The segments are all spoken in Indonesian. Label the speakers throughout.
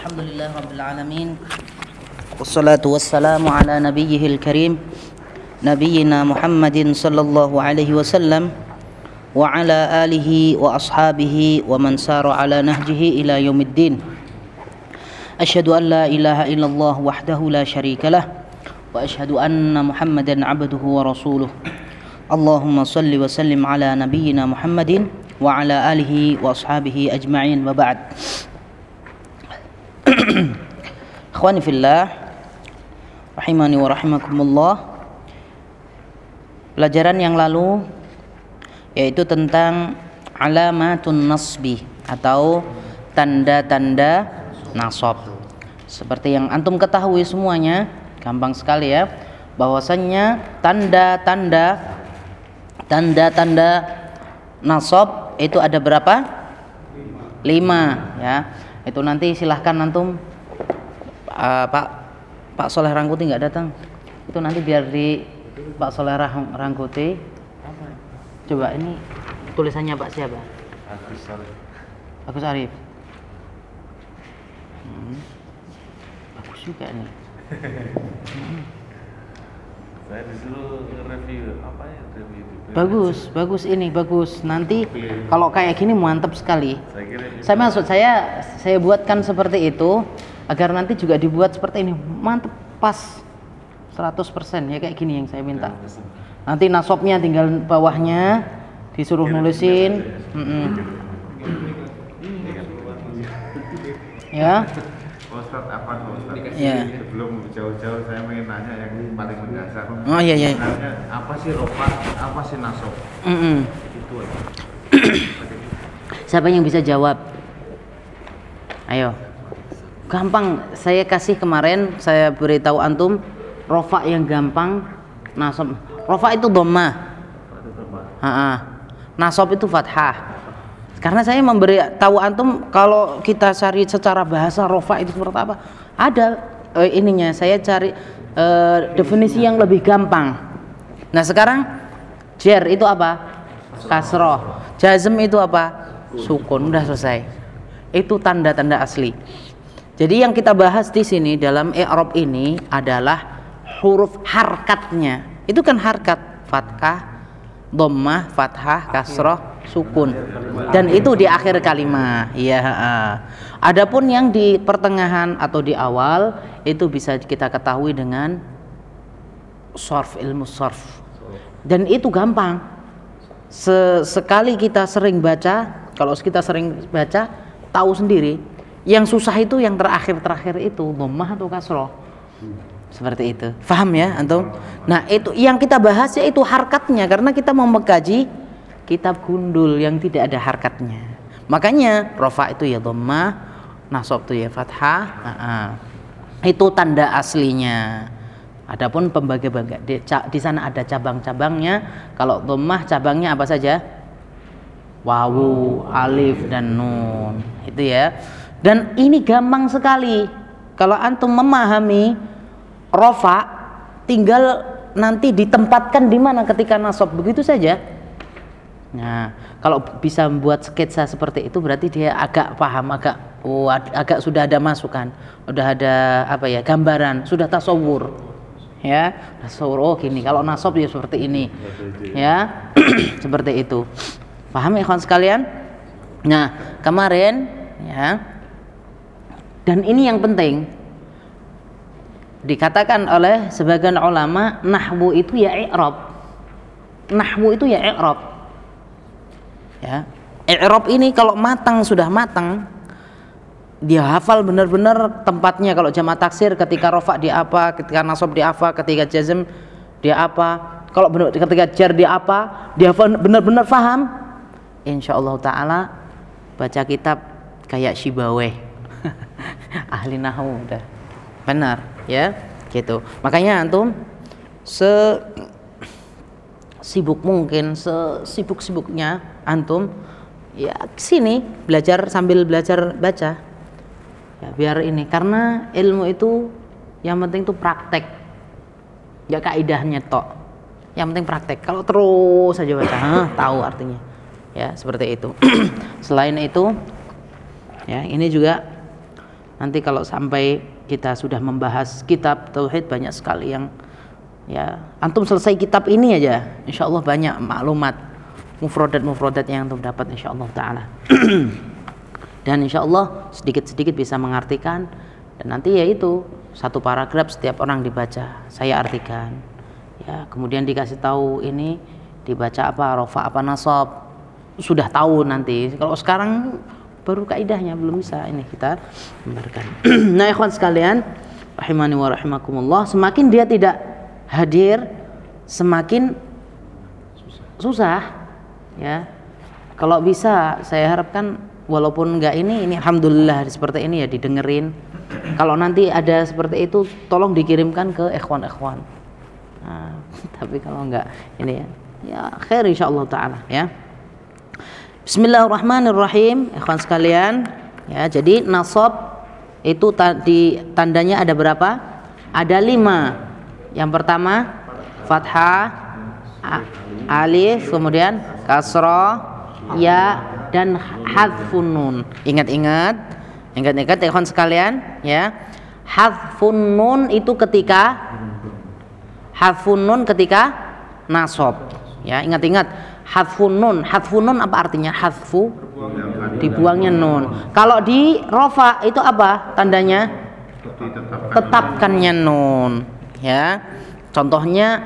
Speaker 1: الحمد لله رب العالمين والصلاة والسلام على نبيه الكريم نبينا محمد صلى الله عليه وسلم وعلى آله وأصحابه ومن سار على نهجه إلى يوم الدين. أشهد أن لا إله إلا الله وحده لا شريك له وأشهد أن محمدا عبده ورسوله. اللهم صل وسلم على نبينا محمد وعلى آله وأصحابه أجمعين. وبعد Ikhwani fillah Rahimani wa rahimakumullah. Pelajaran yang lalu Yaitu tentang Alamatun nasbi Atau tanda-tanda nasab. Seperti yang antum ketahui semuanya Gampang sekali ya. Bahwasannya tanda-tanda Tanda-tanda nasab itu ada berapa? Lima. Ya. Itu nanti silahkan antum uh, Pak Pak Soleh Rangkuti nggak datang? Itu nanti biar di Pak Soleh Rang, Rangkuti. Coba ini tulisannya Pak siapa?
Speaker 2: Agus Saleh.
Speaker 1: Agus Arif. Hmm. bagus juga nih
Speaker 2: Saya disuruh review apa ya review
Speaker 1: bagus bagus ini bagus. Nanti kalau kayak gini mantap sekali.
Speaker 2: Saya
Speaker 1: saya maksud saya saya buatkan seperti itu agar nanti juga dibuat seperti ini mantep pas 100% ya kayak gini yang saya minta nanti nasabnya tinggal bawahnya disuruh nulisin Mm-mm. ya
Speaker 2: Ustaz apa Ustaz?
Speaker 1: Iya.
Speaker 2: Sebelum jauh-jauh saya ingin nanya yang paling mendasar.
Speaker 1: Oh, iya, iya.
Speaker 2: Sebenarnya apa sih rofa? Apa sih nasab?
Speaker 1: Mm-mm.
Speaker 2: Itu aja.
Speaker 1: siapa yang bisa jawab ayo gampang saya kasih kemarin saya beritahu antum rofa yang gampang nasab rofa itu Ha-ha. Nasab itu fathah. Karena saya memberi tahu antum kalau kita cari secara bahasa rofa itu seperti apa? Ada eh, ininya. Saya cari eh, definisi yang lebih gampang. Nah sekarang jer itu apa? Kasroh. Jazm itu apa? Sukun. Udah selesai. Itu tanda-tanda asli. Jadi yang kita bahas di sini dalam i'rab ini adalah huruf harkatnya. Itu kan harkat fathah, dhammah, fathah, kasroh, sukun. Dan itu di akhir kalimat. Heeh. Adapun yang di pertengahan atau di awal itu bisa kita ketahui dengan sorf ilmu sorf. Dan itu gampang. Sesekali kita sering baca, kalau kita sering baca, tahu sendiri. Yang susah itu yang terakhir-terakhir itu, dhammah atau kasroh. Seperti itu. Paham ya antum? Nah itu yang kita bahas ya itu harkatnya. Karena kita mau mengkaji kitab gundul yang tidak ada harkatnya. Makanya rofa itu ya dhammah nasab itu ya fathah itu tanda aslinya. Adapun pembagi bagi di, sana ada cabang-cabangnya. Kalau dhammah cabangnya apa saja? Wawu alif dan nun. Itu ya dan ini gampang sekali kalau antum memahami rofa tinggal nanti ditempatkan di mana ketika nasab begitu saja. Nah, kalau bisa membuat sketsa seperti itu berarti dia agak paham, agak oh, agak sudah ada masukan, sudah ada apa ya gambaran, sudah tasawur. Ya, tasawur oh gini. Kalau nasab ya seperti ini. Ya, seperti itu. Paham ya kawan sekalian? Nah, kemarin ya. Dan ini yang penting, dikatakan oleh sebagian ulama nahwu itu ya i'rab. Nahwu itu ya i'rab. Ya. I'rab ini kalau matang sudah matang dia hafal benar-benar tempatnya. Kalau jamaah taksir ketika rofa dia apa ketika nasab dia apa ketika jazm dia apa kalau benar ketika jar dia apa dia benar-benar paham insyaallah taala baca kitab kayak Shibaweh ahli nahwu udah. Benar ya gitu. Makanya antum se sibuk mungkin sesibuk-sibuknya antum ya sini belajar sambil belajar baca. Ya biar ini karena ilmu itu yang penting tuh praktek. Ya kaidahnya tok. Yang penting praktek. Kalau terus saja baca hah, tahu artinya. Ya seperti itu. Selain itu ya ini juga nanti kalau sampai kita sudah membahas kitab tauhid banyak sekali yang ya antum selesai kitab ini aja insya Allah banyak maklumat mufrodat mufrodat yang antum dapat insya Allah taala. Dan insya Allah sedikit sedikit bisa mengartikan dan nanti ya itu satu paragraf setiap orang dibaca saya artikan. Ya kemudian dikasih tahu ini dibaca apa rofa apa nasab sudah tahu nanti. Kalau sekarang baru kaidahnya belum bisa ini kita memberikan nah ikhwan sekalian rahimani wa rahimakumullah semakin dia tidak hadir semakin susah ya. Kalau bisa saya harapkan walaupun enggak ini ini alhamdulillah seperti ini ya didengerin. Kalau nanti ada seperti itu tolong dikirimkan ke ikhwan-ikhwan. Nah, tapi kalau enggak ini ya ya khair insyaallah taala ya Bismillahirrahmanirrahim, ikhwan sekalian. Ya, jadi nasab itu tadi tandanya ada berapa? Ada lima. Yang pertama fathah, alif, kemudian kasroh, ya dan hadfun nun. Ingat-ingat, ingat-ingat ikhwan sekalian, ya. Hadfun nun itu ketika hadfun nun ketika nasab. Ya, ingat-ingat hadfun nun. Hadfun nun apa artinya? Hadfu dibuangnya nun. Kalau di rofa itu apa tandanya? Tetapkannya nun ya. Contohnya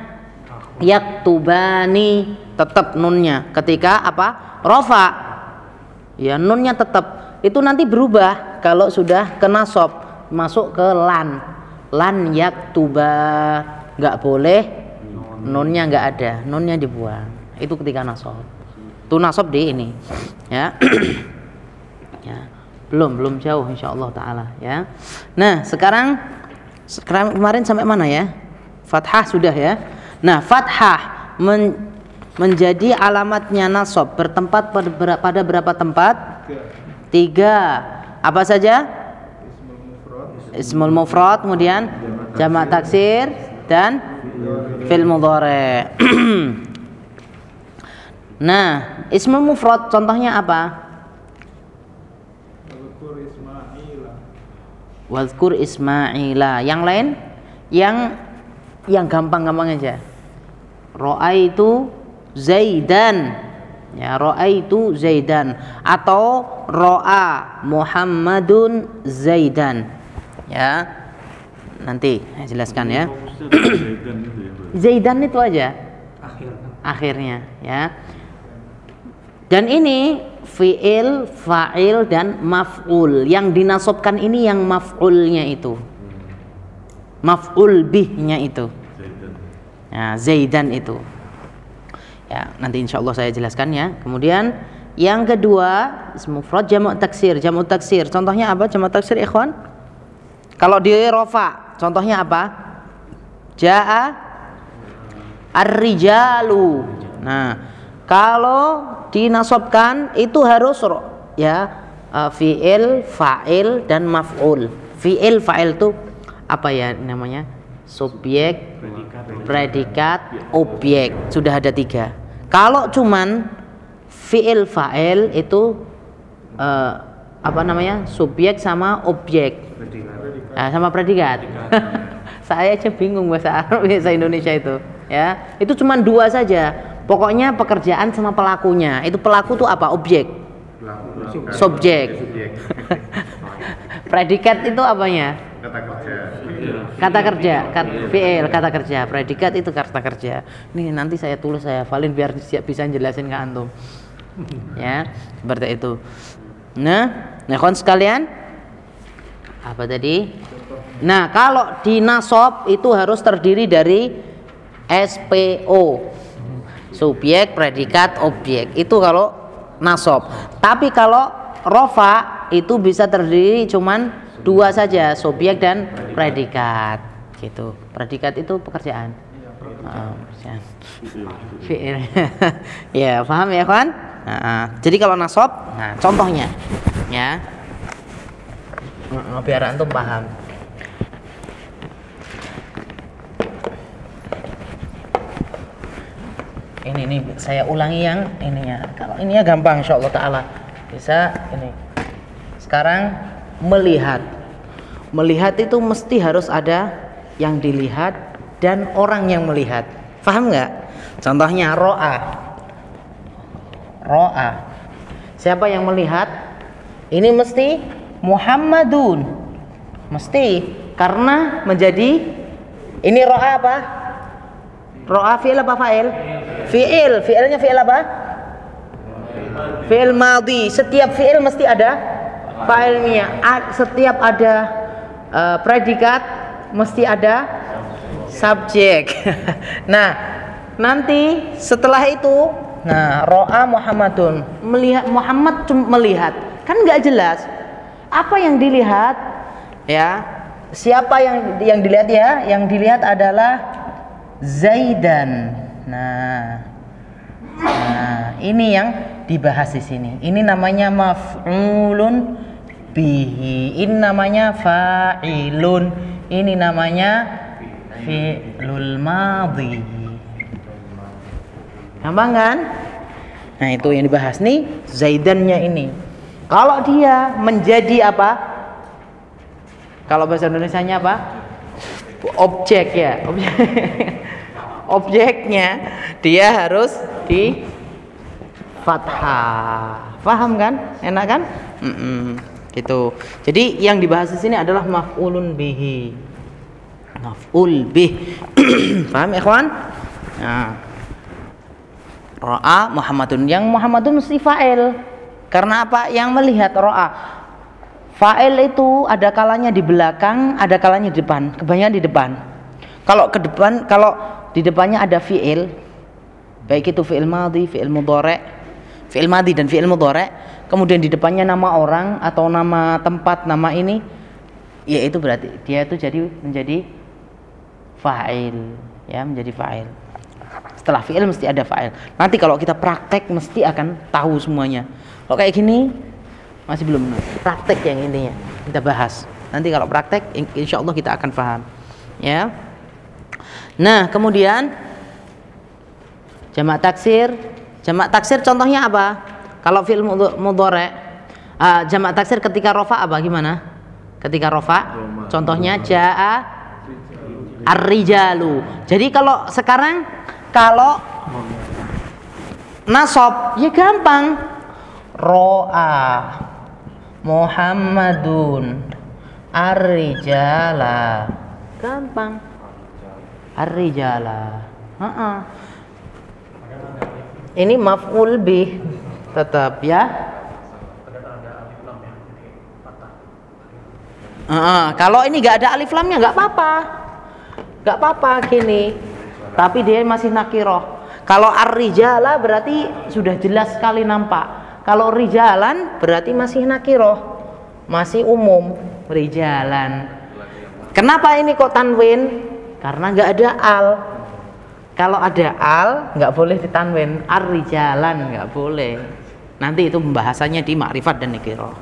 Speaker 1: yaktubani tetap nunnya. Ketika apa? Rofa. Ya nunnya tetap. Itu nanti berubah kalau sudah kena sop masuk ke lan. Lan yaktuba. Nggak boleh nunnya nggak ada. Nunnya dibuang itu ketika nasab. Itu nasab di ini ya. Ya. Belum belum jauh insya Allah taala ya. Nah sekarang sekarang kemarin sampai mana ya? Fathah sudah ya. Nah fathah men, menjadi alamatnya nasab. Bertempat pada, pada berapa tempat? Tiga. Apa saja? Ismul mufrad. Kemudian jamak taksir. dan fil mudhari Nah, ismul mufrad contohnya apa? Wadkur Ismaila. Yang lain? Yang yang gampang-gampang aja. Roa itu Zaidan. Ya, roa itu Zaidan atau roa Muhammadun Zaidan. Ya. Nanti saya jelaskan ya. Zaidan itu aja. Akhirnya, ya. Dan ini fiil, fa'il dan maf'ul. Yang dinasobkan ini yang maf'ulnya itu. Maf'ul bihnya itu. Ya, Zaidan itu. Ya, nanti insya Allah saya jelaskan ya. Kemudian yang kedua, mufrad jamak taksir. Jamak taksir. Contohnya apa? Jamak taksir ikhwan? Kalau di rofa, contohnya apa? Ja'a ar-rijalu. Nah, kalau dinasobkan itu harus ya uh, fiil, fa'il dan maf'ul. Fiil, fa'il itu apa ya namanya? Subjek, predikat, objek. Sudah ada tiga. Kalau cuman fiil, fa'il itu uh, apa namanya? Subjek sama objek. Nah, sama predikat. Saya aja bingung bahasa Arab bahasa Indonesia itu. Ya, itu cuma dua saja Pokoknya pekerjaan sama pelakunya. Itu pelaku tuh apa? Objek. Subjek. Predikat itu apanya? Kata kerja. Kata kerja, kata VL, kata kerja. Predikat itu kata kerja. Nih nanti saya tulis saya valin biar siap bisa jelasin ke antum. ya, seperti itu. Nah, nah kawan sekalian, apa tadi? Nah, kalau di nasab itu harus terdiri dari SPO subjek predikat objek. Itu kalau nasab. Tapi kalau rofa itu bisa terdiri cuman dua saja subjek dan predikat. Gitu. Predikat itu pekerjaan. Ya paham ya kawan? Nah, jadi kalau nasab nah contohnya ya. Biar antum paham ini ini saya ulangi yang ininya kalau ininya gampang insya Allah taala bisa ini sekarang melihat Melihat itu mesti harus ada yang dilihat dan orang yang melihat. Paham nggak? Contohnya ro'a. Ro'a. Siapa yang melihat? Ini mesti Muhammadun. Mesti karena menjadi ini ro'a apa? Ro'a fi'il apa fa'il? Fi'il. Fi'ilnya fi'il apa? Fi'il madhi. Setiap fi'il mesti ada fa'ilnya. Setiap ada eh, predikat mesti ada subjek. nah, nanti setelah itu, nah ro'a Muhammadun melihat Muhammad melihat, kan nggak jelas apa yang dilihat, ya siapa yang yang dilihat ya? Yang dilihat adalah Zaidan. Nah, nah ini yang dibahas di sini. Ini namanya maf'ulun bihi. Ini namanya fa'ilun. Ini namanya fi'lul madhi. Gampang kan? Nah, itu yang dibahas nih Zaidannya ini. Kalau dia menjadi apa? Kalau bahasa Indonesianya apa? Objek ya. Objek. Objeknya dia harus di fathah. Paham kan? Enak kan? Mm-mm, gitu. Jadi yang dibahas di sini adalah maf'ulun bihi. Maf'ul bih. Paham ikhwan? Nah. Ra'a Muhammadun. Yang Muhammadun mesti fa'il. Karena apa? Yang melihat ra'a. Fa'il itu ada kalanya di belakang, ada kalanya di depan. Kebanyakan di depan. Kalau ke depan, kalau di depannya ada fi'il, baik itu fi'il madhi, fi'il mudhari, fi'il madhi dan fi'il mudhari, kemudian di depannya nama orang atau nama tempat, nama ini, ya itu berarti dia itu jadi menjadi fa'il, ya menjadi fa'il. Setelah fi'il mesti ada fa'il. Nanti kalau kita praktek mesti akan tahu semuanya. Kalau kayak gini masih belum praktek yang intinya kita bahas. Nanti kalau praktek in- insya Allah kita akan paham. Ya. Nah, kemudian jamak taksir. Jamak taksir contohnya apa? Kalau fi'il mudhari ah, jamak taksir ketika rofa apa gimana? Ketika rofa contohnya jaa ar-rijalu. Jadi kalau sekarang kalau nasab ya gampang. Ro'a Muhammadun ar-rijala. Gampang. Ar-rijala. Ini maf'ul bih tetap ya. Heeh, kalau ini nggak ada alif lamnya nggak apa-apa. Nggak apa-apa gini. Tapi dia masih nakiroh. Kalau ar-rijala berarti sudah jelas sekali nampak. Kalau rijalan berarti masih nakiroh. Masih umum rijalan. Kenapa ini kok tanwin? Karena nggak ada al. Kalau ada al nggak boleh ditanwin. Ar-rijalan nggak boleh. Nanti itu pembahasannya di makrifat dan nikiro.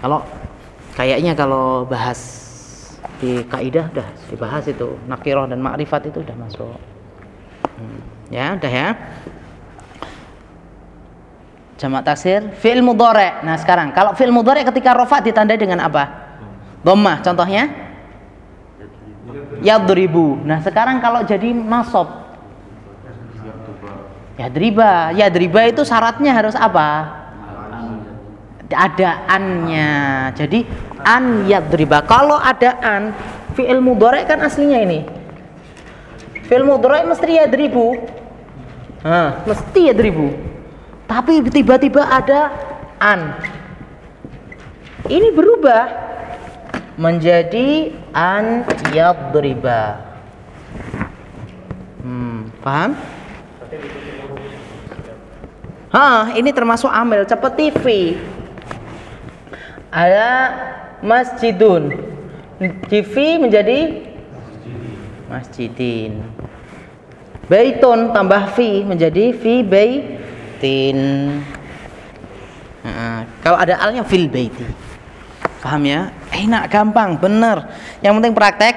Speaker 1: Kalau kayaknya kalau bahas di kaidah udah dibahas itu nakiroh dan makrifat itu udah masuk. Hmm, Ya, udah ya. Jamak taksir fi'il mudhari. Nah, sekarang kalau fi'il mudhari ketika rafa ditandai dengan apa? Dhammah contohnya? Yadribu. Nah, sekarang kalau jadi nasab Yadriba. Yadriba itu syaratnya harus apa? Ada annya. Jadi an yadriba. Kalau ada an, fi'il mudhari kan aslinya ini. Fi'il mudhari mesti yadribu. Nah, mesti yadribu. Tapi tiba-tiba ada an. Ini berubah menjadi an yadriba. Hmm, paham? Hah, ini termasuk amil seperti fi. Ada masjidun. Fi menjadi masjidin. Baitun tambah fi menjadi fi baitin. Nah, kalau ada alnya fil baiti. Paham ya? Enak, gampang, bener. Yang penting praktek.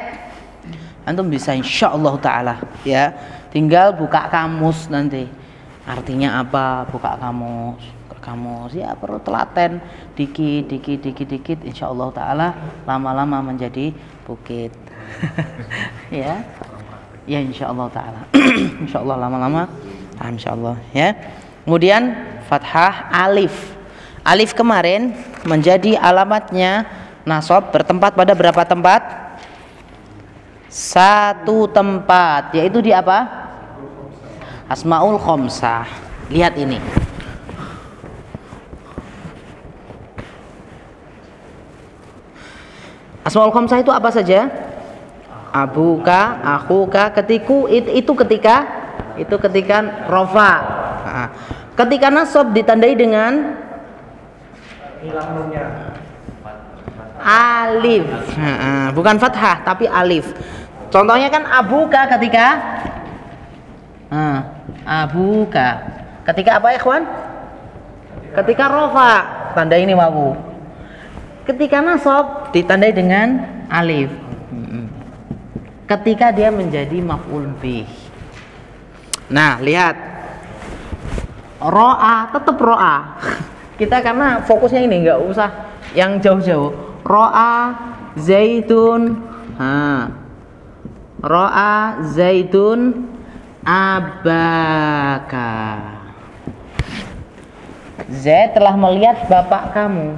Speaker 1: Antum bisa insya Allah taala ya. Tinggal buka kamus nanti. Artinya apa? Buka kamus. Buka kamus ya perlu telaten dikit dikit dikit dikit insya Allah taala lama-lama menjadi bukit ya ya insya Allah taala insya Allah lama-lama insya Allah ya kemudian fathah alif alif kemarin menjadi alamatnya. Nasab bertempat pada berapa tempat? Satu tempat yaitu di apa? Asmaul khomsah. Lihat ini. Asmaul khamsah itu apa saja? Abuka, akuka, ketiku it, itu ketika itu ketika rofa. Nah, ketika nasab ditandai dengan alif. Bukan fathah tapi alif. Contohnya kan abuka ketika nah, abuka. Ketika apa ya, kawan? Ketika rofa, tanda ini wawu ketika nasab ditandai dengan alif ketika dia menjadi maf'ul bih nah lihat ro'a tetap ro'a kita karena fokusnya ini nggak usah yang jauh-jauh. Ro'a zaitun ha. Ro'a zaitun abaka. Z telah melihat bapak kamu.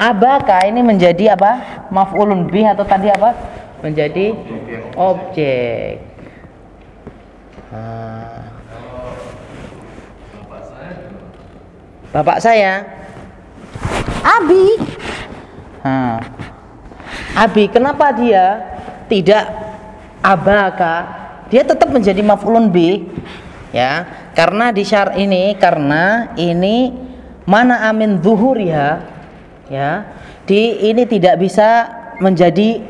Speaker 1: Abaka ini menjadi apa? Maf'ulun bih atau tadi apa? Menjadi objek. ah. Bapak saya. Abi. Ha. Abi kenapa dia tidak abaka dia tetap menjadi maf'ulun bih ya. Karena di syar ini karena ini mana amin zuhuriha ya. Di ini tidak bisa menjadi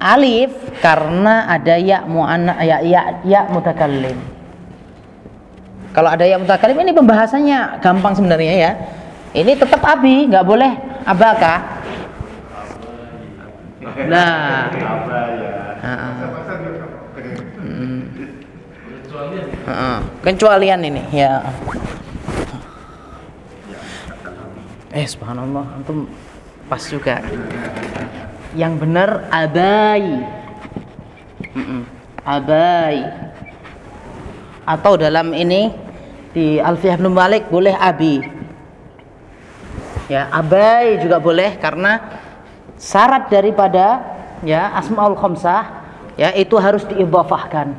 Speaker 1: alif karena ada ya muanna ya ya ya mutakallim kalau ada ya mutakallim ini pembahasannya gampang sebenarnya ya. Ini tetap abi nggak boleh abaka. Nah. Kecualian ini ya. Eh subhanallah antum pas juga. Yang benar abai. Abai. Atau dalam ini di Alfiyah bin Malik boleh abi. Ya abai juga boleh karena syarat daripada ya asmaul khamsah ya itu harus diidhafahkan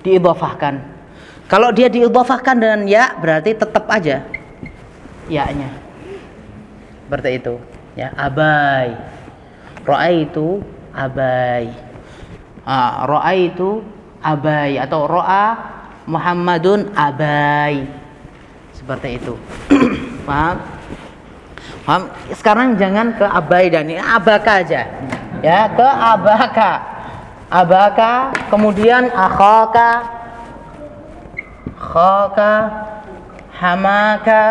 Speaker 1: diidhafahkan kalau dia diidhafahkan dengan ya berarti tetap aja ya-nya. Seperti itu. Ya abai. Itu abai. Ah, itu abai atau roa Muhammadun abai. Seperti itu. Paham? Paham? Sekarang jangan ke abai dan ini abaka aja. Ya ke abaka. Abaka kemudian akhaka. Khaka hamaka.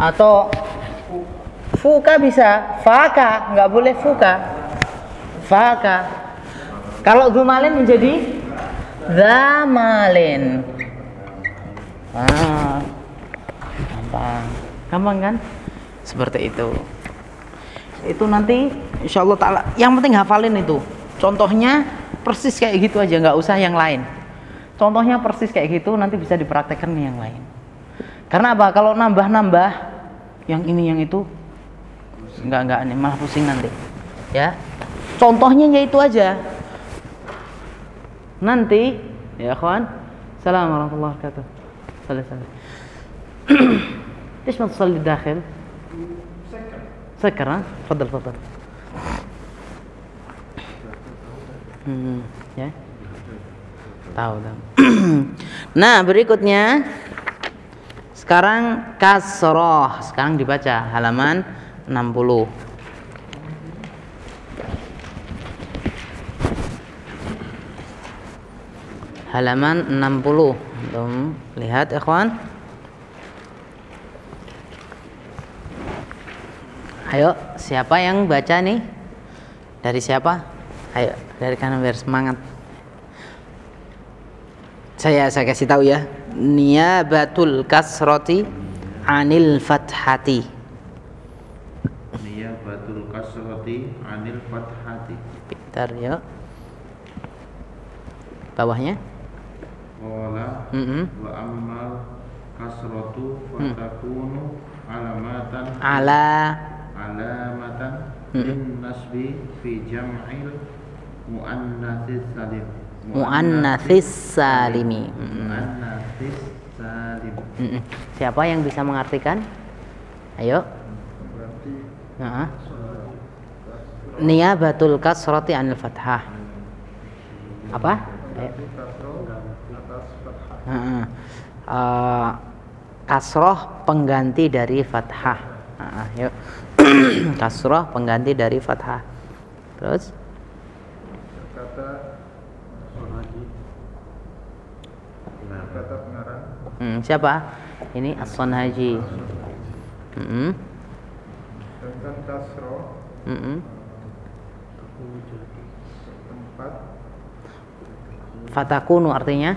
Speaker 1: Atau Fuka bisa, faka nggak boleh fuka. Faka. Kalau gumalin menjadi zamalin. Ah, gampang, gampang kan? Seperti itu. Itu nanti insya Allah taala. Yang penting hafalin itu. Contohnya persis kayak gitu aja, nggak usah yang lain. Contohnya persis kayak gitu, nanti bisa dipraktekkan yang lain. Karena apa? Kalau nambah-nambah yang ini yang itu enggak nih malah pusing nanti ya contohnya ya itu aja nanti ya kawan Assalamualaikum warahmatullahi wabarakatuh salah salah ليش ما تصلي داخل سكر ها تفضل تفضل ya tahu tahu nah berikutnya sekarang kasroh sekarang dibaca halaman 60 halaman 60 Belum lihat ikhwan? Ayo siapa yang baca nih? Dari siapa? Ayo dari kanan biar semangat. Saya saya kasih tahu ya. Niyabatul kasrati anil fathati.
Speaker 2: Niyabatul kasrati anil fathati.
Speaker 1: Pintar ya bawahnya
Speaker 2: qala
Speaker 1: Mm-mm.
Speaker 2: wa ammal kasratu fatakunu alamatan
Speaker 1: ala
Speaker 2: alamatan
Speaker 1: Mm-mm.
Speaker 2: lin nasbi fi jam'il muannatsis salim
Speaker 1: muannatsis salimi Mm-mm.
Speaker 2: muannatsis salim
Speaker 1: Mm-mm. siapa yang bisa mengartikan ayo
Speaker 2: berarti
Speaker 1: Nah. Niyabatul kasrati anil fathah. Apa? Ayo. Heeh. Eh, kasroh pengganti dari fathah. Heeh, yuk. kasroh pengganti dari fathah. Terus
Speaker 2: kata kata pengarang
Speaker 1: hmm, siapa? Ini As-Sanhaji. Mm
Speaker 2: tentang kasro
Speaker 1: -mm.
Speaker 2: tempat
Speaker 1: Fatakunu artinya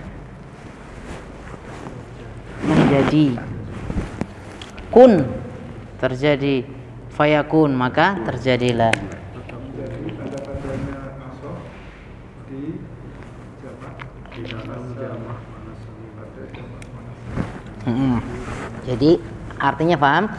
Speaker 1: menjadi kun terjadi fayakun maka terjadilah Mm-mm. jadi artinya paham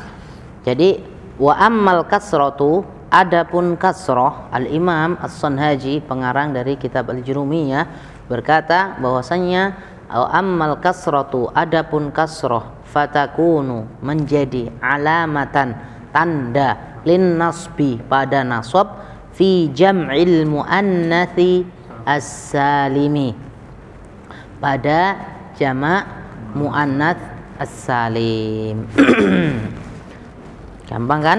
Speaker 1: jadi wa ammal kasratu adapun kasroh al imam as sanhaji pengarang dari kitab al jurumiyah berkata bahwasanya wa ammal kasratu adapun kasroh fatakunu menjadi alamatan tanda lin nasbi pada nasab fi jam'il muannatsi as-salimi pada jamak muannats as-salim. Gampang kan?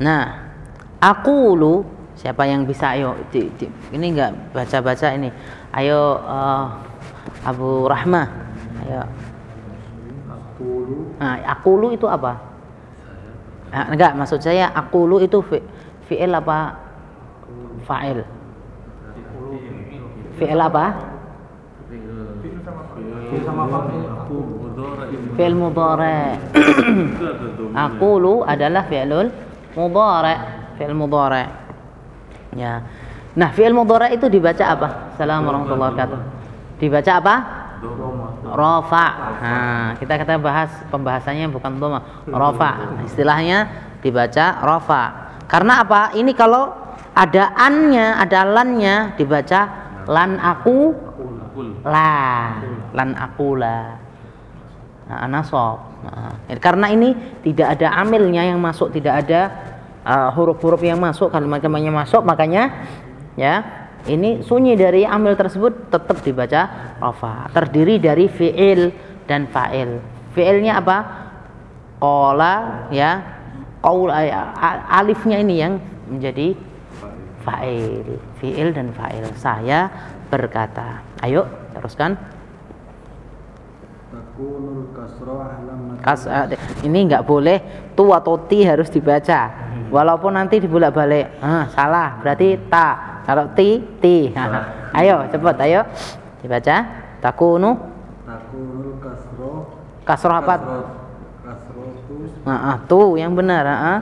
Speaker 1: Nah, aqulu siapa yang bisa ayo di- di- ini enggak baca-baca ini. Ayo eh, Abu Rahmah. Ayo.
Speaker 2: Aqulu
Speaker 1: Nah, aqulu itu apa? Ah, enggak, maksud saya aqulu itu fi- fi'il apa? Fa'il. Fi'il apa? Fi'il mudhari. Aqulu adalah fi'lul mudhari. Fi'il mudhari. Ya. Nah, fi'il mudhari itu dibaca apa? Assalamualaikum warahmatullahi wabarakatuh. Dibaca apa? Rafa. Nah, kita kita bahas pembahasannya bukan doma. Rafa. Istilahnya dibaca rafa. Karena apa? Ini kalau ada annya, ada lannya dibaca lan aku la lan aku la nah, nasab Nah, karena ini tidak ada amilnya yang masuk tidak ada uh, huruf-huruf yang masuk kalimat-kalimatnya masuk makanya ya ini sunyi dari amil tersebut tetap dibaca rafa. Terdiri dari fiil dan fa'il. Fiilnya apa? Qala ya a- alifnya ini yang menjadi fa'il. Fiil dan fa'il. Saya berkata. Ayo teruskan Kas, eh, ini nggak boleh tu atau ti harus dibaca. Walaupun nanti dibolak balik ah, salah. Berarti ta. Kalau ti ti. Ayo cepet ayo. Dibaca. Takunu.
Speaker 2: Takunul kasro
Speaker 1: kasroh apa?
Speaker 2: Kasro tu.
Speaker 1: Nah, ah, tu yang benar ah, ah.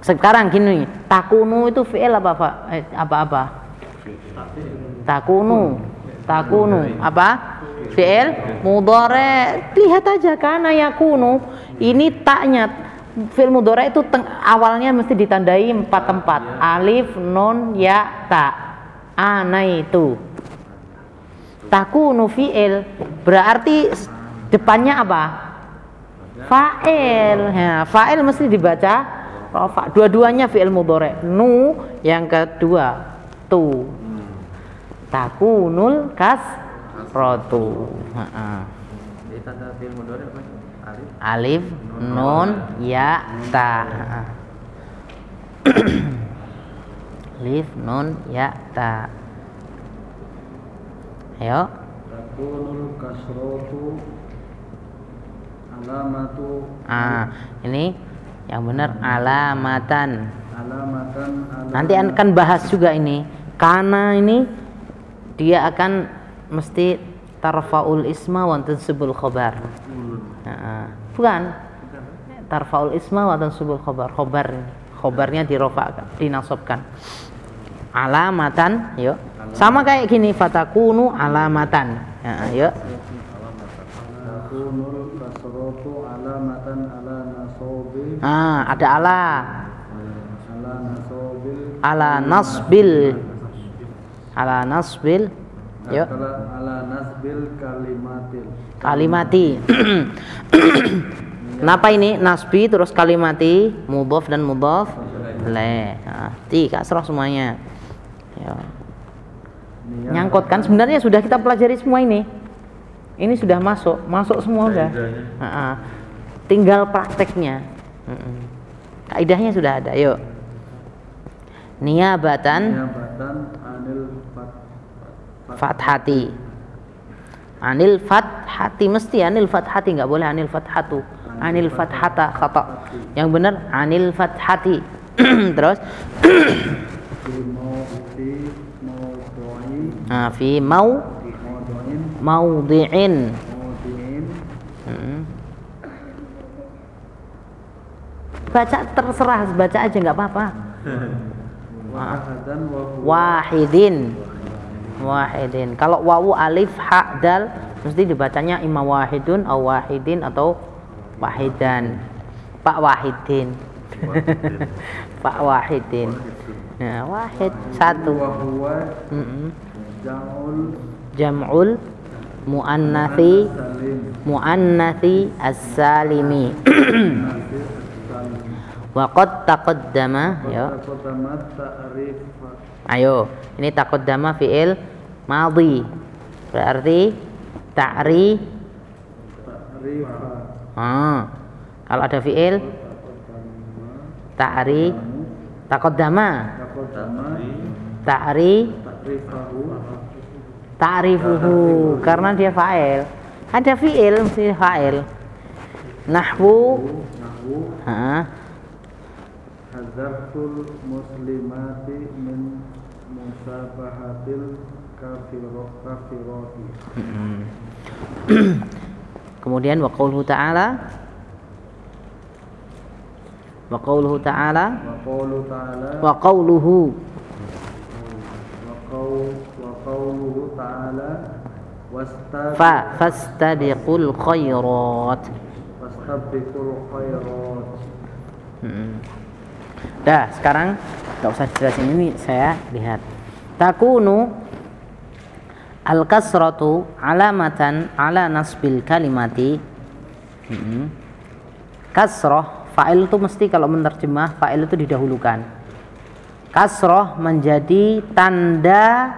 Speaker 1: sekarang gini takunu itu fi'il apa apa eh, apa apa takunu. Takunu. Apa fi'il mudhari. Lihat aja karena yakunu. Ini taknya. Fi'il mudhari itu teng- awalnya mesti ditandai empat tempat. Alif nun ya ta. Ana itu. Takunu fi'il. Berarti depannya apa? Fa'il. Ya, fa'il mesti dibaca. Rafa dua-duanya fi'il mudhari. Nu yang kedua tu. Takunul kasratu Ha-ha.
Speaker 2: Jadi tanda fi'il mudhari apa? Alif.
Speaker 1: alif nun ya ta Ha-ha. alif nun ya ta ayo
Speaker 2: Takunul kasrotu alamatu
Speaker 1: ah ini yang benar alamatan
Speaker 2: alamatan alam
Speaker 1: nanti akan bahas juga ini Karena ini dia akan mesti tarfaul isma wa tansibul khabar. Nah, bukan. Tarfaul isma wa tansibul khabar. Khabar khabarnya dirofakkan, dinasabkan. Alamatan, yuk. Sama kayak gini fatakunu alamatan. Nah, yuk. Ah, ada ala
Speaker 2: ala
Speaker 1: nasbil ala nasbil yuk.
Speaker 2: Ala, ala nasbil kalimatil.
Speaker 1: Kalimati. Kenapa ini? Nasbi terus kalimati mudhof dan mudhof. Le. Nah, tiga kasroh semuanya. Ya. Nyangkut kan? Sebenarnya sudah kita pelajari semua ini. Ini sudah masuk. Masuk semua udah ah. tinggal prakteknya. Kaidahnya sudah ada. Yuk. Niabatan
Speaker 2: niabatan anil
Speaker 1: fathati. Anil fathati mesti anil fathati nggak boleh anil fathatu. Anil fathata khata. Yang benar anil fathati. Terus?
Speaker 2: Mau
Speaker 1: nah, fi mau maudhi'in
Speaker 2: maudu'in
Speaker 1: Hmm. baca terserah baca aja nggak apa-apa. Wahidin wahidin kalau wawu alif ha dal mesti dibacanya imam wahidun atau wahidin atau wahidan. Pak wahidin. Pak wahidin. Nah, wahid satu.
Speaker 2: Jam'ul
Speaker 1: muannatsi
Speaker 2: salim
Speaker 1: muannatsi as-salimi. Wa qad taqaddama ya. Ayo, ini taqaddama fi'il madhi. Berarti ta'ri ah. Kalau ada fi'il ta'ri taqaddama, ta'ri ta'rifuhu karena dia fa'il. Ada fi'il mesti fa'il. Nahwu
Speaker 2: Nahu
Speaker 1: ha,
Speaker 2: muslimati min musabahatil
Speaker 1: Kemudian wa qauluhu ta'ala. Wa qauluhu ta'ala.
Speaker 2: Wa qawlu ta'ala.
Speaker 1: Wa qauluhu
Speaker 2: Wa qawluhu ta'ala.
Speaker 1: Fa fastabiqul khairat.
Speaker 2: Wastabiqul khairat.
Speaker 1: Mm-mm. Dah, sekarang nggak usah dijelasin ini saya lihat. Takunu al kasratu alamatan ala nasbil kalimati. Mm-mm. Kasroh fa'il itu mesti kalau menerjemah fa'il itu didahulukan. Kasroh menjadi tanda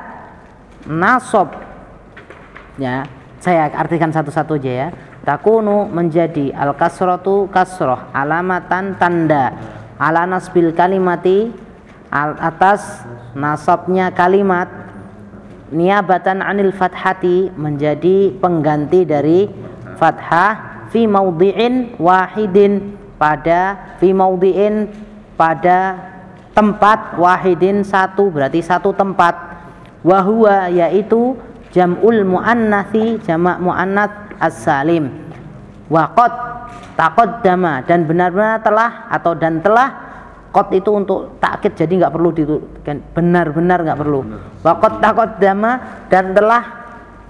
Speaker 1: nasab. Ya, saya artikan satu-satu aja ya. Takunu menjadi al kasratu kasroh alamatan tanda ala nasbil kalimati al atas nasabnya kalimat niabatan anil fathati menjadi pengganti dari fathah fi maudhi'in wahidin pada fi maudhi'in pada tempat wahidin satu berarti satu tempat. Wahua yaitu jam'ul muannatsi jamak muannats as-salim. Waqad taqaddama dan benar-benar telah atau dan telah qad itu untuk takkid jadi nggak perlu di benar-benar nggak perlu. Waqad taqaddama dan telah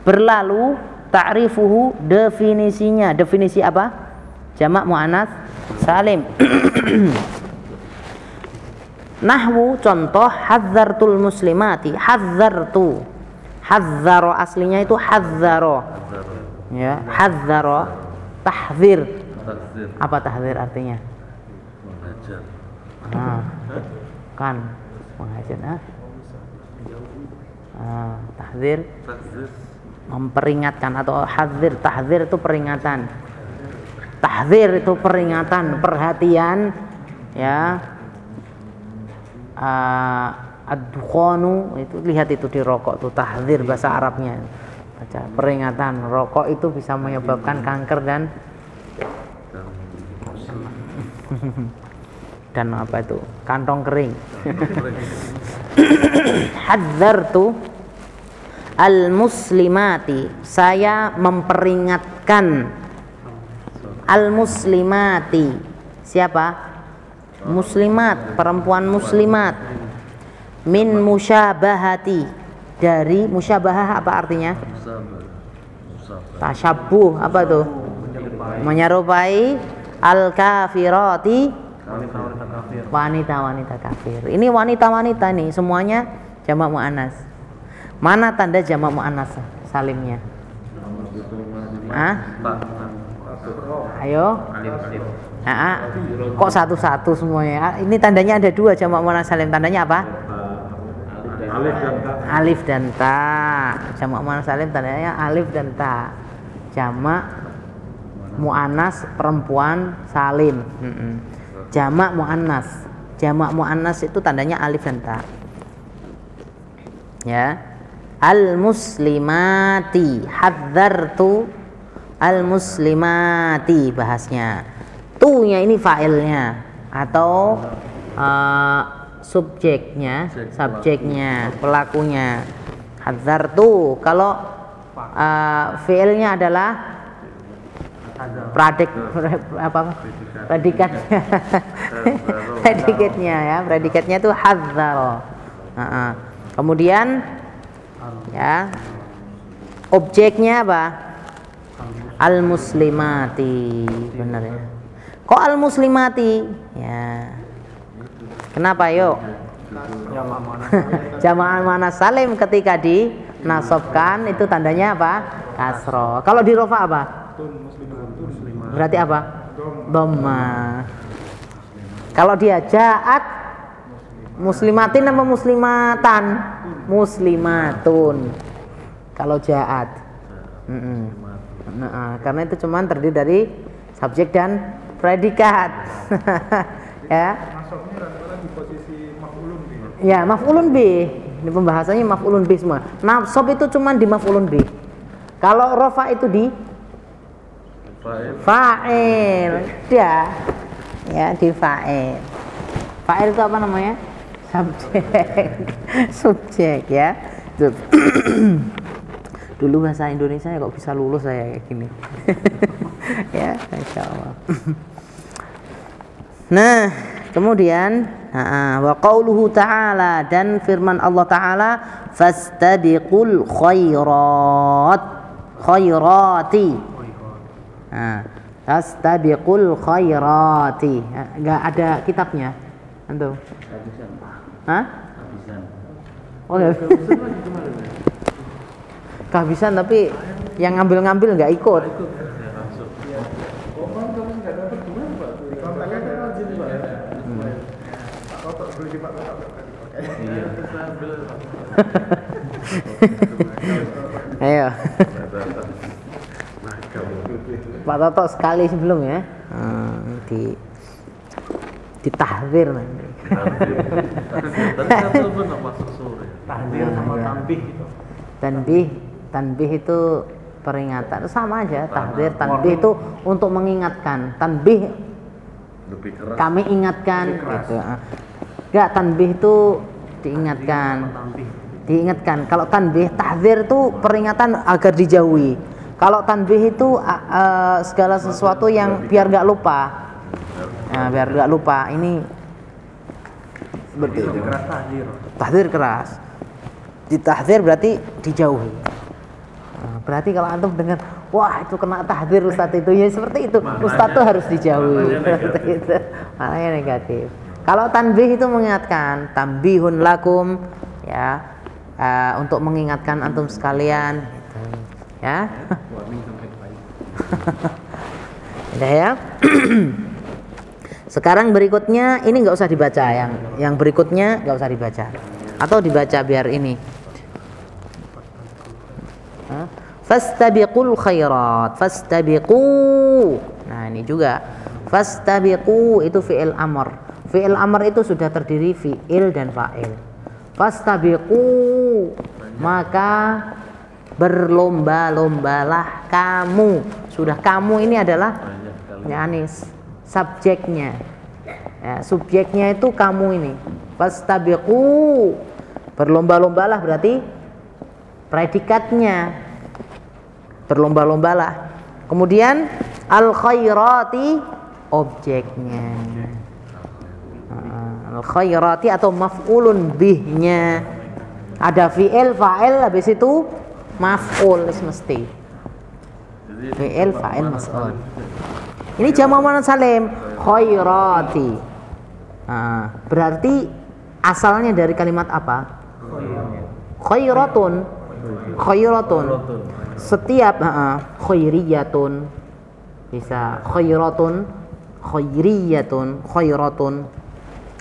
Speaker 1: berlalu ta'rifuhu definisinya. Definisi apa? Jamak muannats salim. Nahwu contoh hadzartul muslimati. Hadzartu hadzaro aslinya itu hadzaro ya hadzaro tahzir. Apa tahzir artinya ah, kan mengajar ah. ah tahzir. Memperingatkan atau hadzir tahzir itu peringatan. Tahzir itu peringatan perhatian ya. Uh, ad-dukhanu itu lihat itu di rokok tuh tahzir bahasa Arabnya. Baca peringatan rokok itu bisa menyebabkan kanker dan
Speaker 3: dan
Speaker 1: apa itu? Kantong kering. Hadzartu al muslimati saya memperingatkan al muslimati siapa? Muslimat perempuan muslimat. Min musyabahati. Dari musyabahah apa artinya? Tasyabuh apa tuh menyerupai. Al kafirati
Speaker 2: Wanita-wanita kafir.
Speaker 1: wanita-wanita kafir. Ini wanita-wanita nih semuanya jamak muannas. Mana tanda jamak muannas salimnya? Ah? Ayo. Ah, kok satu-satu semuanya? Ah, Ini tandanya ada dua jamak muannas salim. Tandanya apa?
Speaker 2: Alif dan ta.
Speaker 1: Alif dan ta. Jamak muannas salim tandanya alif dan ta. Jamak muannas perempuan salim. Mm-mm. Jamak muannas. Jamak muannas itu tandanya alif dan ta. Ya. Al muslimati hadzartu al muslimati bahasnya. Tu-nya ini fa'ilnya atau uh, subjeknya, subjeknya, pelakunya. Hadzartu kalau uh, fi'ilnya adalah pradik apa? Predikatnya. Predikatnya. Ya predikatnya itu Heeh. kemudian ya. Objeknya apa? Al muslimati benar ya. Kok al muslimati ya. Kenapa yuk? Jamaah mana salim ketika dinasobkan itu tandanya apa? Kasro. Kalau di rofa apa. Berarti apa. Dhamma. Kalau dia jaat muslimatin apa muslimatan? Muslimatun. Kalau jaat. Mm-mm. Nah, karena itu cuman terdiri dari subjek dan predikat. ya.
Speaker 2: Masuknya rata-rata di posisi maf'ulun.
Speaker 1: Ya, maf'ulun bih. Ini pembahasannya maf'ulun bih semua. Nasab itu cuman di maf'ulun bih. Kalau rofa itu di
Speaker 3: Fa'il.
Speaker 1: dia ya di fa'il. Fa'il itu apa namanya? Subjek. Subjek ya. Dulu bahasa Indonesia ya kok bisa lulus saya kayak gini. Ya insya Allah nah kemudian wa qauluhu ta'ala dan firman Allah ta'ala fastabiqul khairat. Khairati Nah, tastabiqul khairati. Enggak ada kitabnya. Antum. Hah? Oh, ya. Kehabisan tapi yang ngambil-ngambil nggak ikut.
Speaker 2: Kontaknya kan rajin pak. Pak Toto beli di Pak Toto tadi pakai.
Speaker 3: Iya.
Speaker 1: Ayo. Pak Toto sekali sebelum ya. Hmm, di ditahdir nanti.
Speaker 3: Tadi masuk sore.
Speaker 2: Tahdir sama tambih gitu.
Speaker 1: Tanbih, tanbih itu peringatan sama aja. Tahdir, tanbih itu untuk mengingatkan. Tanbih
Speaker 3: Lebih keras.
Speaker 1: kami ingatkan gitu. Enggak tanbih itu diingatkan. Diingatkan. Kalau tanbih tahdzir itu peringatan agar dijauhi. Kalau tanbih itu a- segala sesuatu yang biar nggak lupa. Nah, biar nggak lupa. Ini seperti itu.
Speaker 2: Keras tahdir.
Speaker 1: Keras. Ditahdzir berarti dijauhi. Nah, berarti kalau antum dengar, wah itu kena tahdzir Ustadz itu ya seperti itu. Ustadz tuh harus dijauhi. Seperti itu. Maknanya negatif. Kalau tanbih itu mengingatkan, tambihun lakum ya eh, untuk mengingatkan antum sekalian gitu. Ya. Udah ya. Sekarang berikutnya ini nggak usah dibaca yang yang berikutnya nggak usah dibaca atau dibaca biar ini. Fastabiqul khairat, fastabiqu. Nah, ini juga fastabiqu itu fi'il amr. Fi'il amr itu sudah terdiri fi'il dan fa'il. Fastabiqu maka berlomba-lombalah kamu. Sudah kamu ini adalah ya anis subjeknya. Ya, subjeknya itu kamu ini. Fastabiqu Berlomba-lombalah berarti predikatnya. Berlomba-lombalah. Kemudian al khairati objeknya. Ah, Al khairati atau maf'ulun bihnya. Ada fi'il, fa'il habis itu maf'ul mesti. Fi'il, fa'il, mas'ul. Ini jamak muannas salim khairati. Nah, berarti asalnya dari kalimat apa? Khairatun. Khairatun. Setiap uh, khairiyatun bisa khairatun, khairiyatun, khairatun.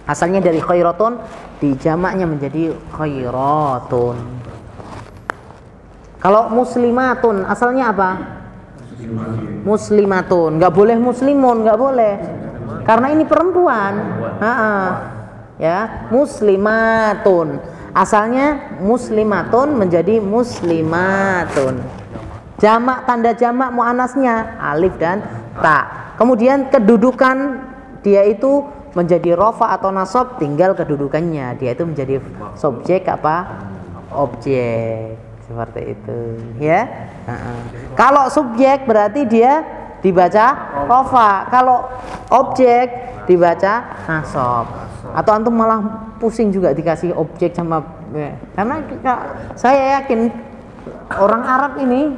Speaker 1: Asalnya dari khairatun dijamaknya menjadi khairatun. Kalau muslimatun asalnya apa? muslimatun. Nggak boleh muslimun nggak boleh. Karena ini perempuan. Ha-ha. ya muslimatun. Asalnya muslimatun menjadi muslimatun. Jamak tanda jamak muannasnya alif dan ta. Kemudian kedudukan dia itu menjadi rofa atau nasab tinggal kedudukannya. Dia itu menjadi subjek apa? Objek seperti itu ya Ha-ha. kalau subjek berarti dia dibaca rofa kalau objek dibaca nasab atau antum malah pusing juga dikasih objek sama ya. karena kita- saya yakin orang Arab ini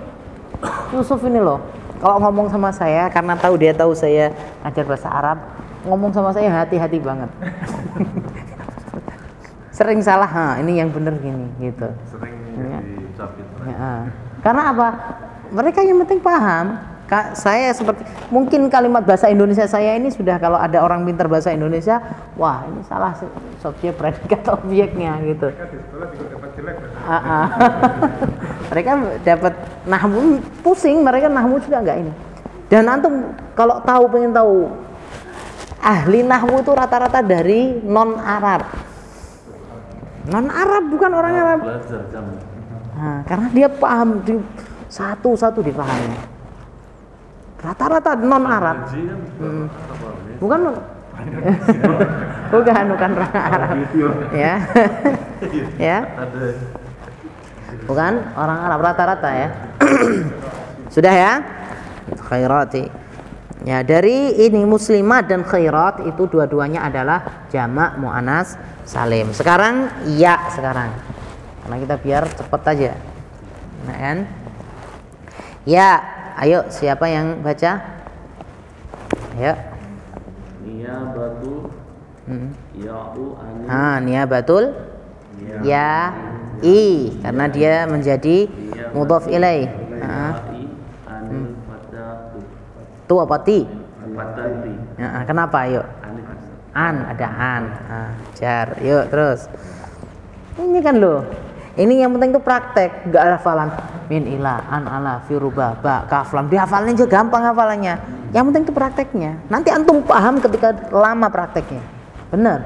Speaker 1: Yusuf ini loh kalau ngomong sama saya karena tahu dia tahu saya ajar bahasa Arab ngomong sama saya hati-hati banget sering salah ha, ini yang bener gini gitu
Speaker 3: Sering
Speaker 1: Ya.
Speaker 3: Dicapit.
Speaker 1: Ya, ah. Karena apa? Mereka yang penting paham. Ka- saya seperti mungkin kalimat bahasa Indonesia saya ini sudah kalau ada orang pintar bahasa Indonesia, wah ini salah subjek predikat objeknya gitu.
Speaker 2: Mereka di sekolah juga dapat jelek?
Speaker 1: Ah, ah. mereka dapat nahwu pusing, mereka nahwu juga enggak ini. Dan antum kalau tahu pengen tahu ahli nahwu itu rata-rata dari non Arab. Non Arab bukan orang Arab.
Speaker 3: Belajar.
Speaker 1: Nah, karena dia paham di satu-satu dipahami. Rata-rata non Arab. Hmm. Bukan bukan bukan orang Arab. Ya. ya, bukan orang Arab rata-rata ya. Sudah ya? Khairati. Ya, dari ini muslimat dan khairat itu dua-duanya adalah jamak muannas salim. Sekarang ya sekarang. Karena kita biar cepet aja. Nah, kan? Ya, ayo siapa yang baca? Ayo.
Speaker 3: Nia batu
Speaker 1: Hmm.
Speaker 3: ya'u ani
Speaker 1: Ah, niabatul ya i karena dia menjadi. Ah,
Speaker 3: ya'i ani fatatu
Speaker 1: tu apa ti? Ya, kenapa?
Speaker 3: Ani
Speaker 1: An ada an. Ah, jar. Yuk terus. Ini kan loh. Ini yang penting tuh praktek, nggak hafalan. Min ila an ala fi rubah ba kaflam. Dihafalin aja gampang hafalannya. Yang penting tuh prakteknya. Nanti antum paham ketika lama prakteknya. Bener.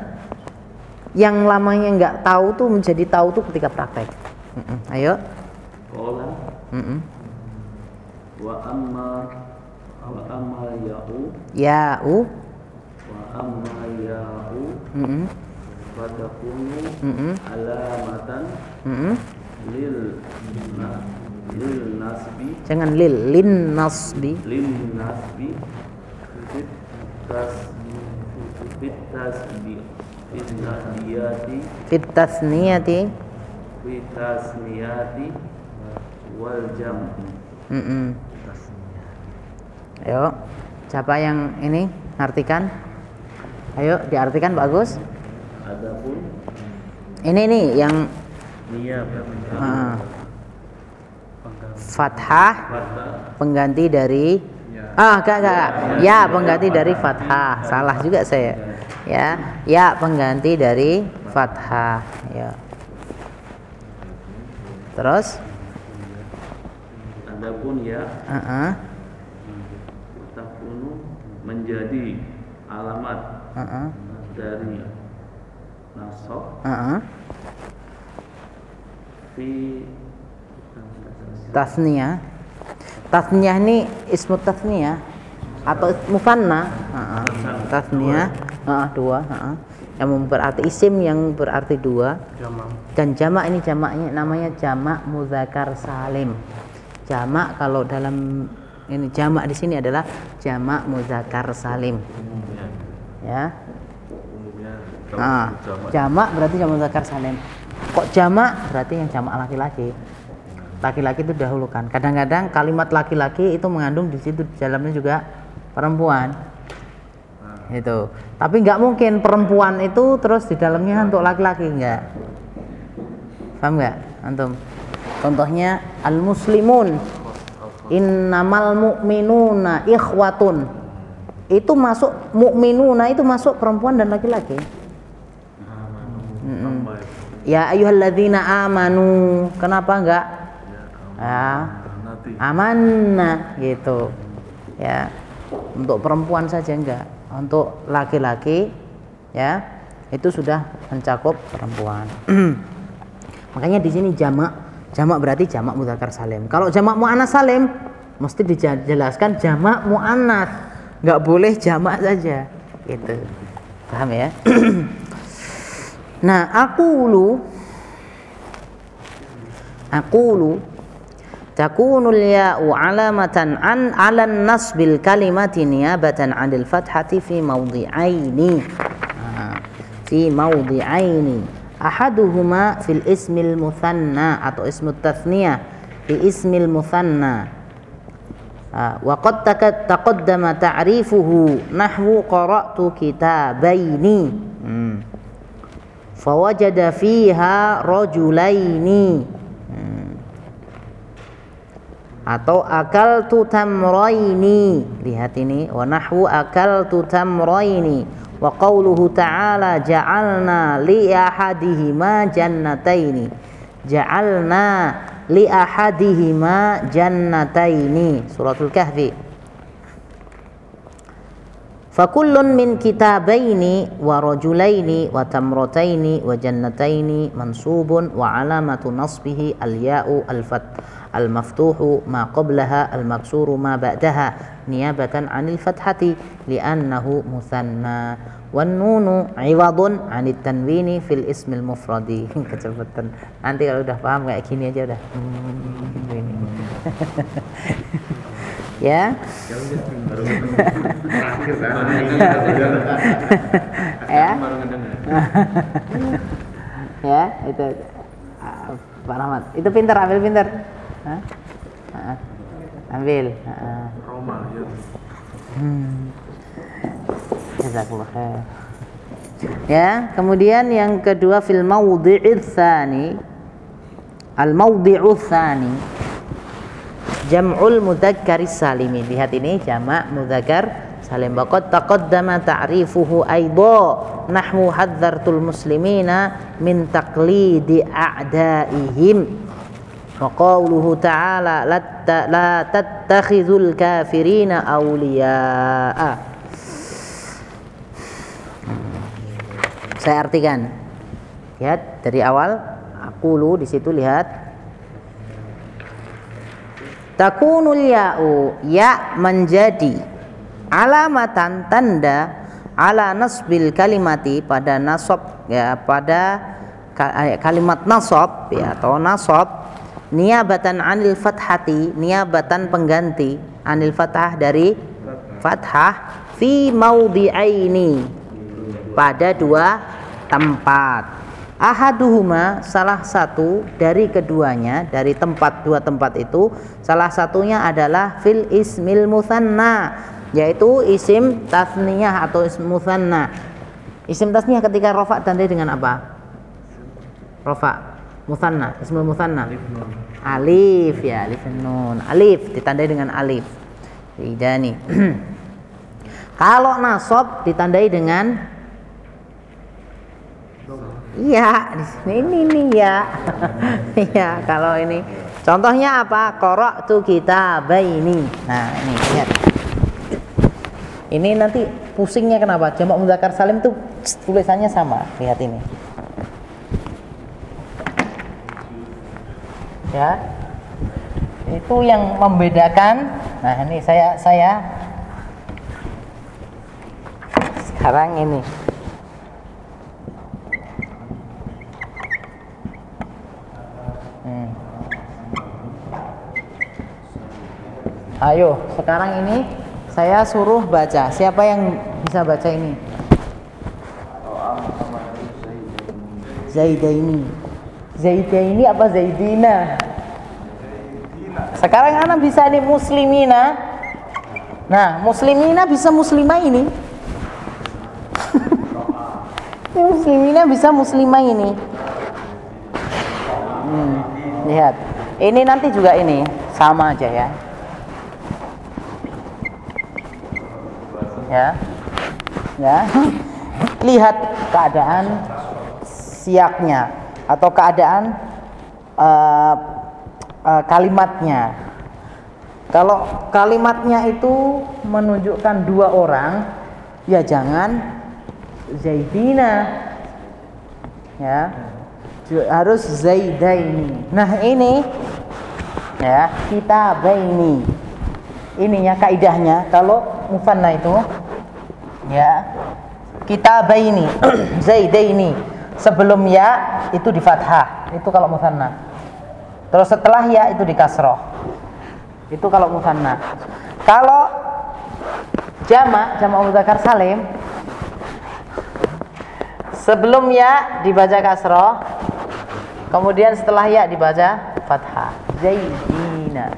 Speaker 1: Yang lamanya nggak tahu tuh menjadi tahu tuh ketika praktek. Mm-mm. Ayo.
Speaker 3: kola
Speaker 1: Mm-mm.
Speaker 3: wa amma wa amma ya'u
Speaker 1: Ya u.
Speaker 3: wa amma ya'u
Speaker 1: Mm-mm.
Speaker 3: fatakunu
Speaker 1: Mm-mm.
Speaker 3: alamatan
Speaker 1: Mm-mm.
Speaker 3: lil na, lil nasbi
Speaker 1: Jangan lil lin nasbi.
Speaker 3: lil nasbi fit tas fit tasbi fit tasbiyati
Speaker 1: Fit tasniyati.
Speaker 3: fit tasniyati wal jam'i
Speaker 1: Mm-mm. Ayo, siapa yang ini artikan? Ayo diartikan bagus.
Speaker 3: Adapun
Speaker 1: Ini nih yang ah, fathah. Pengganti dari ah enggak enggak ya pengganti dari fathah. Salah juga saya. Ya. Ya pengganti dari fathah. Ya. Terus?
Speaker 3: Adapun ya.
Speaker 1: Uh
Speaker 3: takunu menjadi alamat
Speaker 1: uh
Speaker 3: dari nasab
Speaker 1: uh
Speaker 3: fi
Speaker 1: tasniyah tasniyah ini ismu tasniyah atau ismu fanna tasniyah Heeh, dua heeh. yang berarti isim yang berarti dua
Speaker 3: Jamak.
Speaker 1: dan jamak ini jamaknya namanya jamak muzakkar salim. Jamak kalau dalam ini jamak di sini adalah jamak muzakkar salim.
Speaker 3: Umumnya.
Speaker 1: Ya.
Speaker 3: Kalau
Speaker 1: Nah,
Speaker 3: jamak.
Speaker 1: jamak berarti jamak muzakkar salim. Kok jamak berarti yang jamak laki-laki. Laki-laki itu dahulukan. Kadang-kadang kalimat laki-laki itu mengandung di situ di dalamnya juga perempuan. Itu. Tapi nggak mungkin perempuan itu terus di dalamnya untuk laki-laki nggak. Paham nggak antum? Contohnya al-muslimun innamal mu'minuna ikhwatun. Itu masuk mukminuna itu masuk perempuan dan laki-laki. Ya ayyuhalladzina amanu. Kenapa enggak? Ya,
Speaker 3: Nanti.
Speaker 1: amanah gitu. Ya. Untuk perempuan saja enggak. Untuk laki-laki ya, itu sudah mencakup perempuan. Makanya di sini jamak jamak berarti jamak mudzakkar salim. Kalau jamak muannas salim mesti dijelaskan jamak muannas. Enggak boleh jamak saja. Gitu. Paham ya? nah, aqulu aqulu takunul ya'u alamatan an 'ala nasbil kalimati niyabatan 'anil fathati fi mawdi'aini. Ah, fi mawdi'aini. Ahaduhuma fil ismil muthanna atau ismut tathniyah fi ismil muthanna. Ah, wa qad taqaddama ta'rifuhu nahwu qara'tu kitabaini. Hmm. Fawajada fiha rajulaini hmm. atau akaltu tamraini. Lihat ini. Wa nahwu akaltu tamraini. Wa qawluhu ta'ala ja'alna li ahadihima jannataini. Ja'alna li ahadihima jannataini. Suratul kahfi Fakullun min kitabaini wa rajulaini wa tamrataini wa jannataini mansubun wa alamatu nasbihi al-ya'u al-fat al-maftuhu ma qablaha al-maksuru ma ba'daha niyabatan 'anil fathati li'annahu muthanna. Wan nunu 'iwadun 'anit tanwini fil ismil mufradi. Kecepatan. Nanti kalau udah paham kayak gini aja udah. Hmm, gini. ya.
Speaker 2: Terakhir
Speaker 1: ya.
Speaker 3: Baru ngedengar.
Speaker 1: ya. Itu Pak Rahmat. Itu pintar ambil pintar. Hah? Ah, ambil
Speaker 3: Roma ya.
Speaker 1: hmm. Ya kemudian yang kedua fil mawdi'id tsani. Al mawdi'u tsani jam'ul mudzakkari salimi. Lihat ini jamak mudzakkar salim. Baqad taqaddama ta'rifuhu aidha nahwu hadzartul muslimina min taqlidi a'daihim. Wa qawluhu ta'ala la ta- la tattakhidhul kafirina awliya'a saya artikan. Lihat dari awal aku lu di situ lihat takunul ya'u ya menjadi alamatan tanda ala nasbil kalimati pada nasab ya pada eh, kalimat nasab ya atau nasab niabatan anil fathati niabatan pengganti anil fathah dari fathah fi maudhi'aini pada dua tempat ahaduhuma salah satu dari keduanya dari tempat dua tempat itu salah satunya adalah fil ismil musanna yaitu isim tasniyah atau ism musanna isim tasniyah ketika rofa tandai dengan apa? Rofa musanna ismul musanna alif ya alif nun. Alif ditandai dengan alif. Idani kalau nasab ditandai dengan Iya, di sini ini nih ya. Iya, kalau ini contohnya apa? Korok tuh kita ini. Nah, ini lihat. Ini nanti pusingnya kenapa? Jamak mudzakkar salim tuh tulisannya sama. Lihat ini. Ya. Itu yang membedakan. Nah, ini saya saya sekarang ini Ayo, sekarang ini saya suruh baca. Siapa yang bisa baca ini? Zaidaini. Zaidaini apa Zaidina? Sekarang anak bisa nih muslimina. Nah, muslimina bisa muslimah ini. Ini muslimina bisa muslimah ini. Hmm, lihat. Ini nanti juga ini sama aja ya. Ya. Ya. Lihat keadaan siaknya atau keadaan uh, uh, kalimatnya. Kalau kalimatnya itu menunjukkan dua orang, ya jangan Zaidina. Ya. Harus Zaidaini. Nah, ini ya, kita baini. Ininya kaidahnya kalau mufanna itu ya kita baini Zaidaini. Sebelum ya itu di fathah. Itu kalau musanna. Terus setelah ya itu di kasroh. Itu kalau musanna. Kalau jamak jamak mudzakkar salim sebelum ya dibaca kasroh kemudian setelah ya dibaca fathah. Zaidina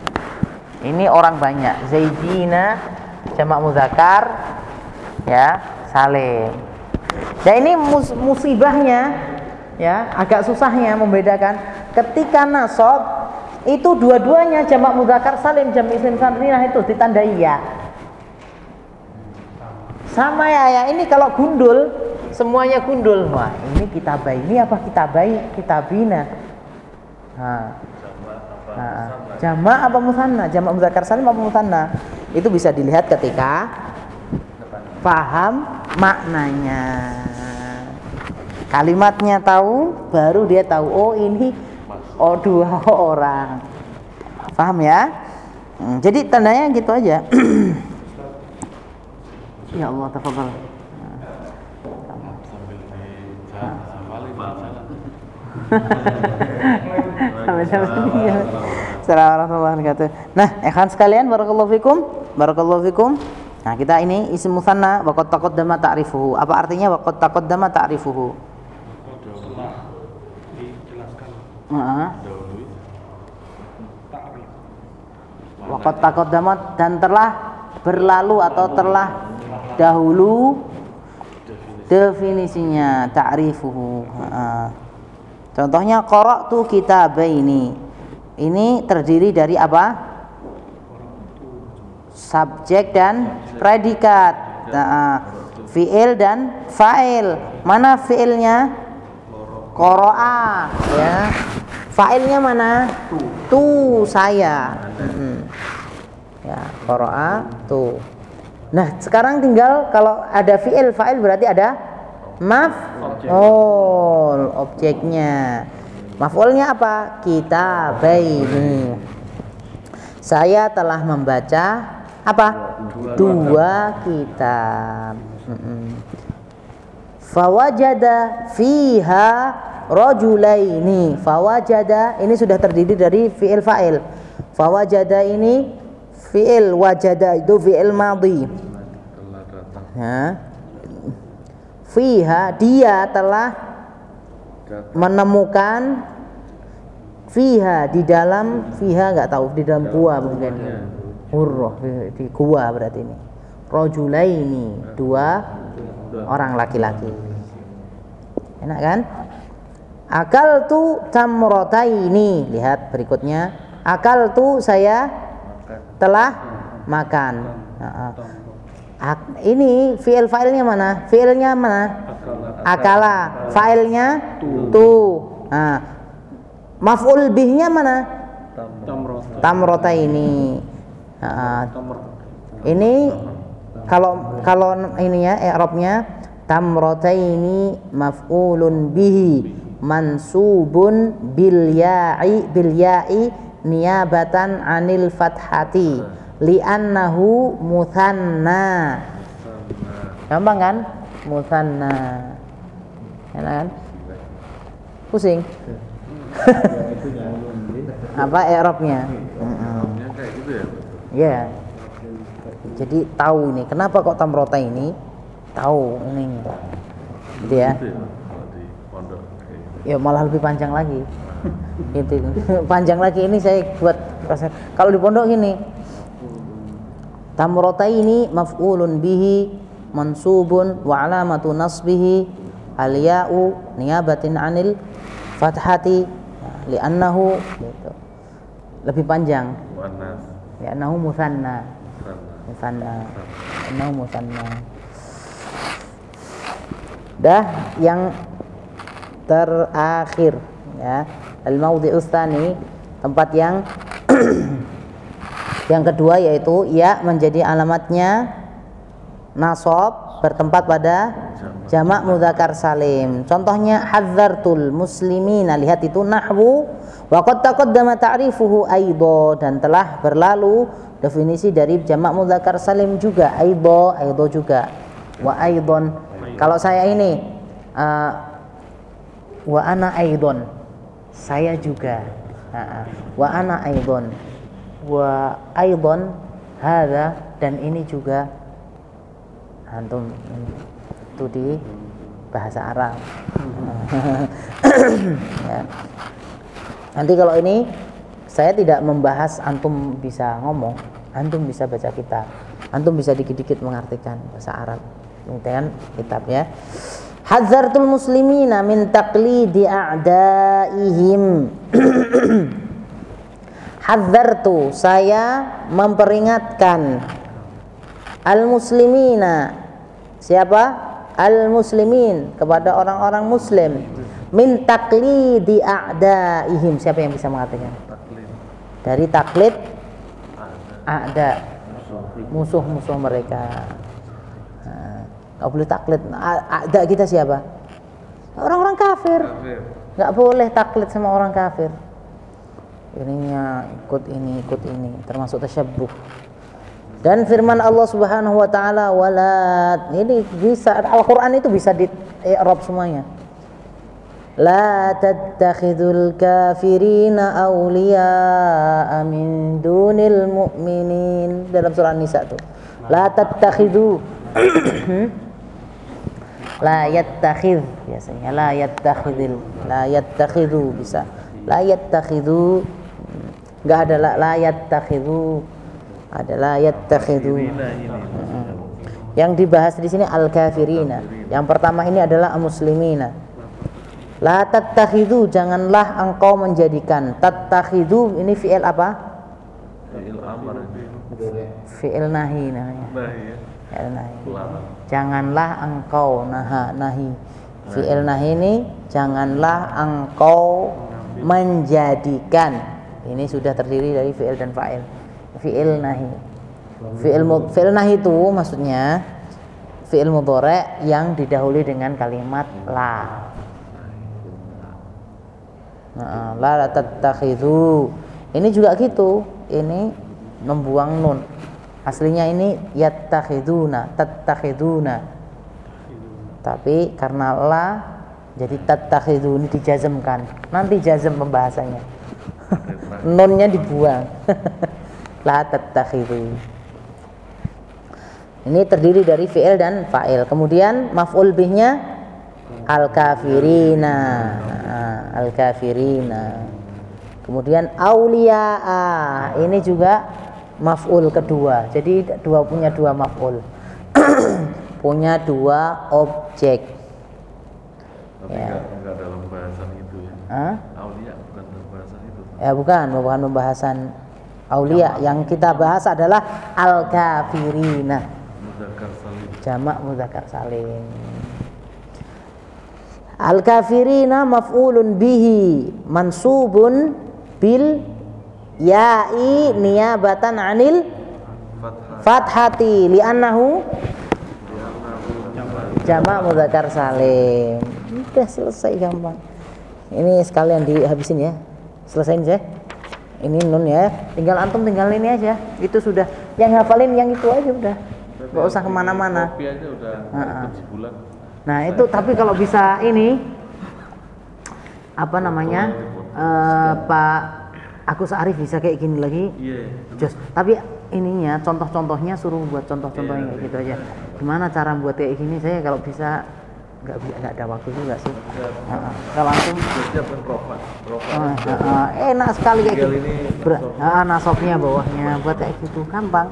Speaker 1: ini orang banyak. Zaidina jamak mudzakkar ya salim Nah ini mus musibahnya ya agak susahnya membedakan ketika nasab itu dua-duanya jamak mudzakkar salim jam isim sarinah itu ditandai ya. Sama ya ya ini kalau gundul semuanya gundul. Wah, ini kita bayi ini apa kita bayi kita bina. Nah, nah, jamak apa musanna? Jamak mudzakkar salim apa musanna? Itu bisa dilihat ketika paham maknanya. Kalimatnya tahu baru dia tahu oh ini oh dua orang. Paham ya? Hmm, jadi tandanya gitu aja. Ya Allah tafadhal Assalamualaikum warahmatullahi wabarakatuh. Nah, ikhwan sekalian, barakallahu fikum, barakallahu fikum. Nah, kita ini isim musanna wa qad taqaddama ta'rifuhu. Apa artinya wa qad taqaddama ta'rifuhu? Heeh. Wa qad taqaddama dan telah berlalu atau telah dahulu definisinya ta'rifuhu. Heeh. Contohnya qara'tu kitabaini. Ini terdiri dari apa? subjek dan predikat. Nah, fiil dan fa'il. Mana fiilnya? Koroa ya. Fa'ilnya mana? Tu saya. Mm-mm. ya koroa tu. Nah sekarang tinggal kalau ada fiil fa'il berarti ada maf oh objeknya maf'ulnya apa? Kita baini saya telah membaca apa? Dua kitab. fawajada fiha rajulaini fawajada ini sudah terdiri dari fiil fa'il. Fawajada ini fiil wajada itu fiil madhi. Fiha dia telah menemukan fiha di dalam fiha nggak tahu di dalam gua mungkin. hurroh di, gua berarti ini. Rojulaini dua orang laki-laki. Enak kan? Akal tu tamrotaini. Lihat berikutnya. Akal tu saya telah makan ak- ini fiil fa'ilnya mana? Fiilnya mana? Akala. Fa'ilnya tu. nah, maf'ul bihnya mana? Tamrota ini Nah, ini kalau kalau ini ya i'rabnya tamrataini maf'ulun bihi mansubun bil ya'i bil ya'i niyabatan anil fathati li'annahu muthanna gampang kan muthanna enak kan pusing apa.
Speaker 3: Ini gitu ya
Speaker 1: Ya. Jadi tahu nih, kenapa kok tamrota ini? Tahu ini. Gitu ya.
Speaker 3: Gitu ya kayak gitu.
Speaker 1: Ya malah lebih panjang lagi. gitu. panjang lagi ini saya buat kalau di pondok gini. Tamrota ini maf'ulun bihi mansubun wa alamatu nasbihi al-ya'u niyabatin anil fathati li'annahu gitu. Lebih panjang.
Speaker 3: Muannas,
Speaker 1: Li'annahu musanna. Musanna. Li'annahu musanna. Dah yang terakhir ya. Al-mawdhi'us tsani tempat yang yang kedua yaitu ya menjadi alamatnya nasab bertempat pada jamak mudzakkar salim. Contohnya hadzartul muslimina lihat itu nahwu wa qad taqaddama ta'rifuhu dan telah berlalu definisi dari jamak mudzakkar salim juga aidha aidha juga. Wa aidon kalau saya ini uh, wa ana aidon saya juga. Ha. wa ana aidon wa aidon hadza dan ini juga antum itu di bahasa Arab. Ya. nanti kalau ini saya tidak membahas antum bisa ngomong antum bisa baca kitab. Antum bisa dikit-dikit mengartikan bahasa Arab. Dengan kitab ya. Hadzartul muslimina min taqlidi a'daihim Hadzartu saya memperingatkan al muslimina siapa? Al muslimin kepada orang-orang muslim. Min taqlidi a'daihim. Siapa yang bisa mengatakan? Dari taklid
Speaker 3: Ada.
Speaker 1: musuh-musuh mereka. Nah, nggak boleh taklid. A- a'da kita siapa? Orang-orang kafir.
Speaker 3: Kafir.
Speaker 1: nggak boleh taklid sama orang kafir ininya ikut ini ikut ini. Termasuk tasyabbuh dan firman Allah Subhanahu wa taala walat ini bisa Al-Qur'an itu bisa di i'rab semuanya. La tattakhidul kafirina awliya'a min dunil mu'minin. Dalam surah Nisa tuh. La tattakhidu la yattakhidh biasanya. La yattakhidil la yattakhidu bisa. La yattakhidu enggak ada la, la yattakhidu ada la yattakhidu
Speaker 3: ini.
Speaker 1: yang dibahas di sini al kafirina yang pertama ini adalah muslimina. La tattakhidu janganlah engkau menjadikan. Tattakhidu ini fi'il apa?
Speaker 3: Fi'il amar
Speaker 1: fi'il nahi. Namanya fi'il nahi. Janganlah engkau naha nahi. Fi'il nahi ini janganlah engkau menjadikan ini sudah terdiri dari fi'il dan fa'il. Fi'il nahi. Fi'il fi'il nahi itu maksudnya fi'il mudhari yang didahului dengan kalimat la. Nah, la tattakhidhu. Ini juga gitu. Ini membuang nun. Aslinya ini yattakhiduna tattakhiduna tapi karena la jadi tattakhidhu ini dijazmkan. Nanti jazm pembahasannya nunnya dibuang. La tattakhidhu ini terdiri dari fi'il dan fa'il. Kemudian maf'ul bihnya al kafirina al kafirina kemudian auliaa ini juga maf'ul kedua. Jadi dua punya dua maf'ul. Punya dua objek.
Speaker 3: Tapi
Speaker 1: Ya.
Speaker 3: enggak, enggak dalam bahasan itu ya.
Speaker 1: Hah?
Speaker 3: Aulia bukan dalam bahasan itu.
Speaker 1: Ya bukan bukan pembahasan aulia yang kita bahas adalah al kafirina
Speaker 3: Mudzakkar
Speaker 1: jamak muzakkar salim. Al kafirina maf'ulun bihi mansubun bil ya'i niyabatan anil fathati li'annahu jamak muzakkar salim. Udah selesai gampang. Ini sekalian dihabisin ya selesaiin saya ini nun ya. Tinggal antum tinggal ini aja. Itu sudah. Yang hafalin yang itu aja udah. Nggak usah
Speaker 3: ke mana-mana.
Speaker 1: Nah itu tapi kalau bisa ini apa namanya? eh, Pak Agus Arif bisa kayak gini lagi.
Speaker 3: Iya.
Speaker 1: Jos. Tapi ininya contoh-contohnya suruh buat contoh-contohnya kayak gitu aja. Gimana cara buat kayak gini? Saya kalau bisa nggak bi- nggak ada waktu juga sih Heeh. kalau langsung
Speaker 3: siapkan profan profan
Speaker 1: Ah, ah, ah. enak sekali kayak gitu.
Speaker 3: ini
Speaker 1: Ber-
Speaker 3: nasab.
Speaker 1: ah, nasabnya bawahnya buat kayak gitu gampang.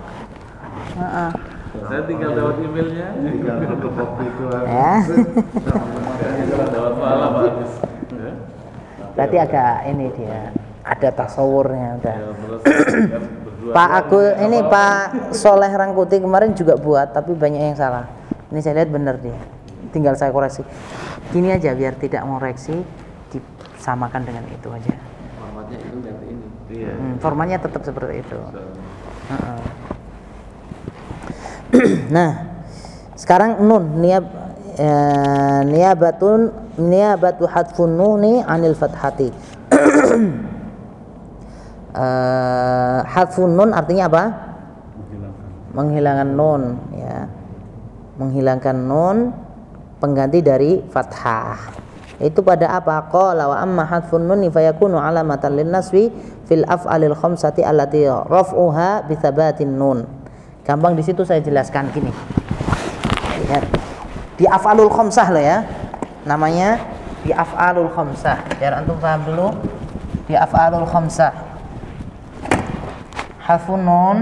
Speaker 3: Saya tinggal dapat emailnya
Speaker 2: tinggal untuk kopi itu
Speaker 1: Ya.
Speaker 3: dapat pak Agus Ya.
Speaker 1: Berarti agak ini dia ada tasawurnya udah.
Speaker 3: Ya, kan
Speaker 1: Pak
Speaker 3: apa-
Speaker 1: ini Pak Soleh Rangkuti kemarin juga buat tapi banyak yang salah. Ini saya lihat bener dia. Tinggal saya koreksi. Gini aja biar tidak mengoreksi disamakan dengan itu aja.
Speaker 3: formatnya itu ganti ini iya
Speaker 1: Hmm, formatnya tetap seperti itu. Heeh. nah, sekarang nun niab eh, niabatun niabatu hadfun nuni anil fathati. Eh, hadfun nun artinya apa? Menghilangkan nun ya. Menghilangkan nun pengganti dari fathah. Itu pada apa? Qala wa amma hadfun nun fayakunu alamatan lin naswi fil af'alil khamsati allati raf'uha bi thabatin nun. Gampang di situ saya jelaskan gini. Lihat. Di af'alul khamsah loh ya. Namanya di af'alul khamsah. Biar antum paham dulu. Di af'alul khamsah. Hadfun nun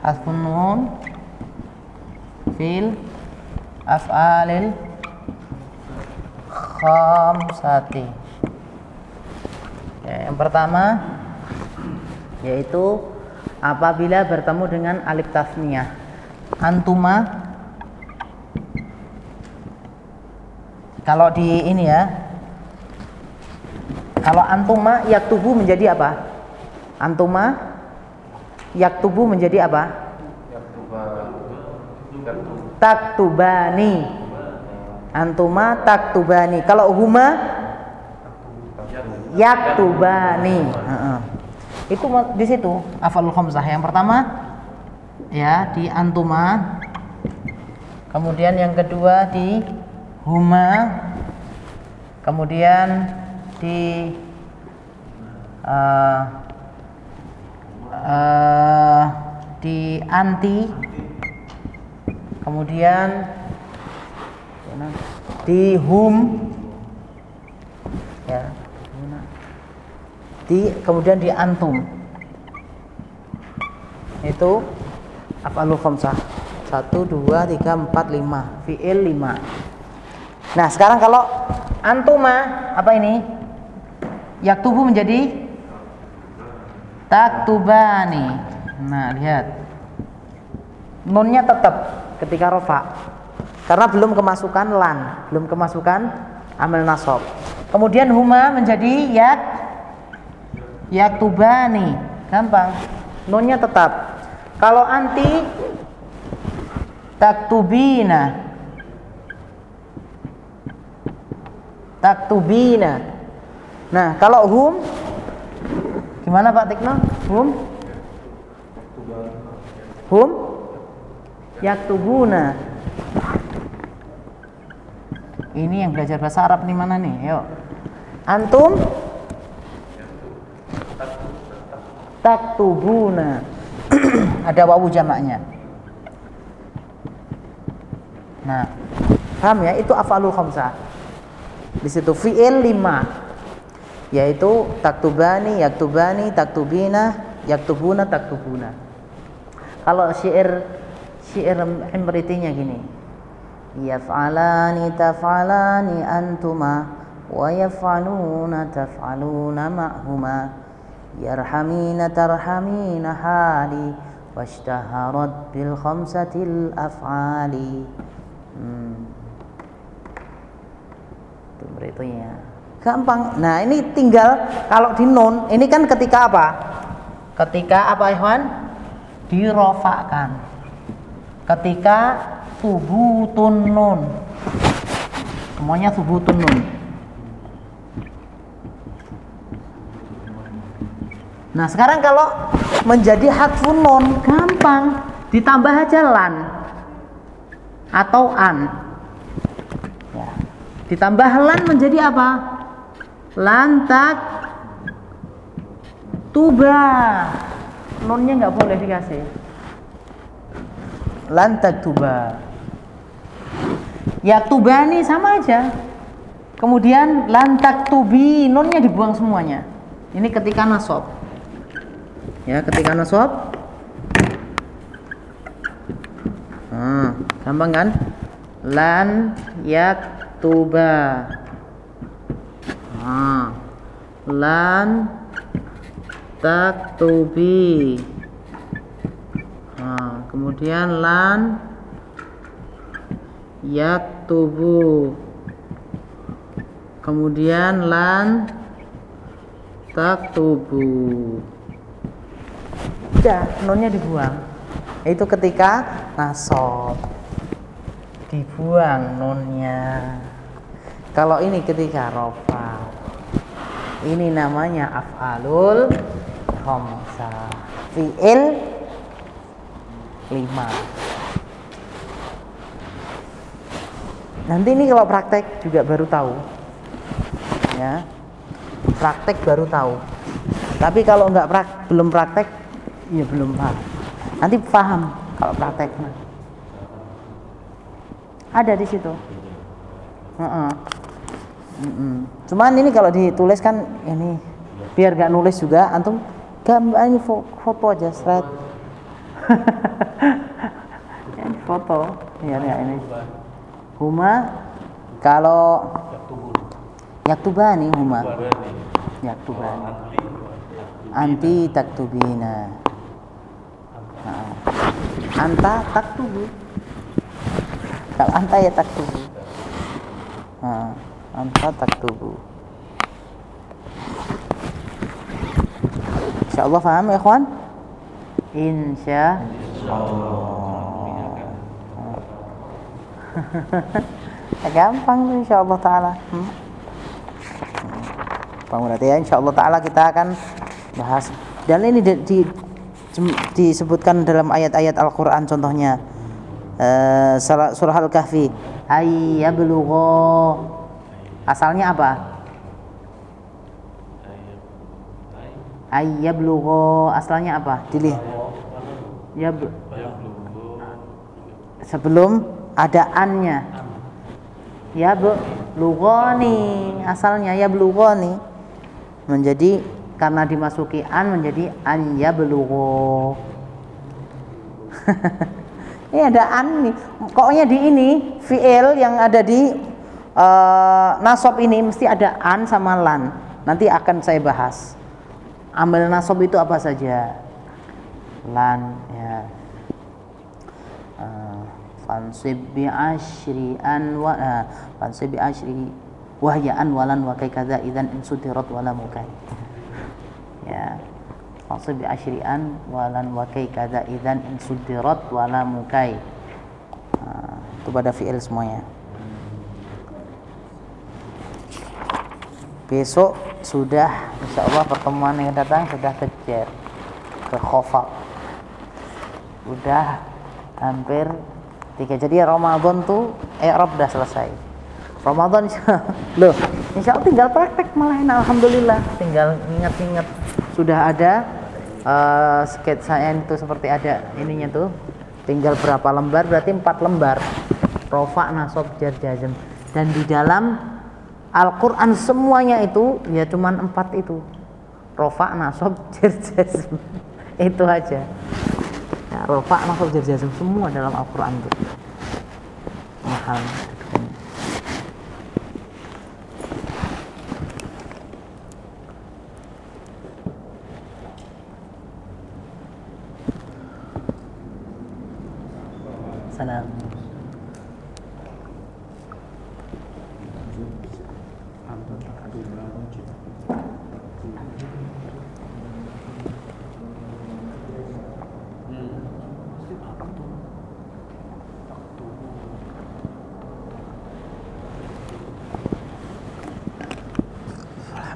Speaker 1: Hadfun nun fil af'alil khamsati. Ya, yang pertama yaitu apabila bertemu dengan alif tasniyah. Antuma kalau di ini ya. Kalau antuma yaktubu menjadi apa? Antuma yaktubu menjadi apa? Taktubani. Antuma taktubani. Kalau huma yaktubani. Heeh. Itu ma- di situ afalul khamsah. Yang pertama ya di antuma. Kemudian yang kedua di huma. Kemudian di eh, eh, di anti kemudian di hum ya di kemudian di antum. Itu afalul khamsah. Satu dua tiga empat lima. Fiil lima. Nah sekarang kalau antuma apa ini? Yaktubu menjadi taktubani. Nah lihat. Nunnya tetap ketika rofa karena belum kemasukan lan belum kemasukan amil nasab. Kemudian huma menjadi yak yaktubani gampang. Nunnya tetap. Kalau anti taktubina taktubina nah kalau hum gimana Pak Tikno hum? Hum yaktubuna. Ini yang belajar bahasa Arab nih mana nih? Yuk. Antum? Taktubuna. Ada wawu jamaknya. Nah paham ya? Itu afalul khamsah di situ fiil lima. Yaitu taktubani yaktubani taktubina yaktubuna taktubuna. Kalau syair syair imritinya gini. Yaf'alani taf'alani antuma wa yaf'aluna taf'aluna ma'huma. Yarhamina tarhamina hali washtaharat bil khamsatil af'ali. Hmm. itu gampang. Nah ini tinggal kalau di nun ini kan ketika apa? Ketika apa Ikhwan? Dirofakan ketika subutun nun. Semuanya subutun nun. Nah sekarang kalau menjadi hadfun nun gampang. Ditambah aja lan atau an. Ya. ditambah lan menjadi apa? Lantak tuba. Nunnya nggak boleh dikasih lan taktuba yaktubani sama aja. Kemudian lan taktubi nunnya dibuang semuanya. Ini ketika nasab. Ya ketika nasab. Hmm, gampang kan? Lan yaktuba. Ah lan taktubi. nah, kemudian lan yaktubu kemudian lan taktubu. Udah nunnya dibuang. Itu ketika nasab. Dibuang nunnya. Kalau ini ketika rofa ini namanya af'alul khamsa fi'il lima nanti ini kalau praktek juga baru tahu. Ya. Praktek baru tahu. Tapi kalau nggak prak, belum praktek ya belum paham. Nanti paham kalau praktek. Ada di situ. Uh-uh. Mm-mm. cuman ini kalau ditulis kan ini biar nggak nulis juga antum gambar ini fo- foto aja seret ini foto. Ya, ya ini. Huma kalau yaktubani huma. Yaktubani. Anti taktubina. Nah. anta taktubu kalau anta ya taktubu nah, anta taktubu Insya Allah paham ya kawan? Insya Allah. Ya, gampang tuh insya Allah Ta'ala. Hmm. Paham berarti ya insya Allah Ta'ala kita akan bahas. Dan ini di, di- disebutkan dalam ayat-ayat Al-Quran contohnya. Surah, surah Al-Kahfi. Ayyablugho. Asalnya apa? Ayyablugho. Asalnya apa? Dilihat. Ya, sebelum ada annya ya bu. Lugoni asalnya ya belugoni menjadi karena dimasuki an menjadi an ya belugo ini ada an nih. Pokoknya di ini fiil yang ada di eh, nasab ini mesti ada an sama lan. Nanti akan saya bahas. Ambil nasab itu apa saja? Lan ya fansib bi asyri an wa ah, fansib bi asyri wahya an walan wa kai kadza idzan in sudirat wala mukai ya. Fansib bi asyri an walan wa kai kadza idzan in sudirat wala mukai Ah, itu pada fiil semuanya. Besok sudah insya Allah pertemuan yang datang sudah kejar ke khofak udah hampir tiga jadi Ramadan tuh Arab udah selesai. Ramadan loh. Insya Allah tinggal praktek malah enak Alhamdulillah. Tinggal ingat-ingat sudah ada eh, sketsa itu seperti ada ininya tuh. Tinggal berapa lembar berarti empat lembar. Rofa nasob jar jazm dan di dalam Al-Quran semuanya itu ya cuman empat itu. Rofa nasob jar jazm itu aja ya, rofa nasob jar jazm semua dalam Al-Quran itu mahal salam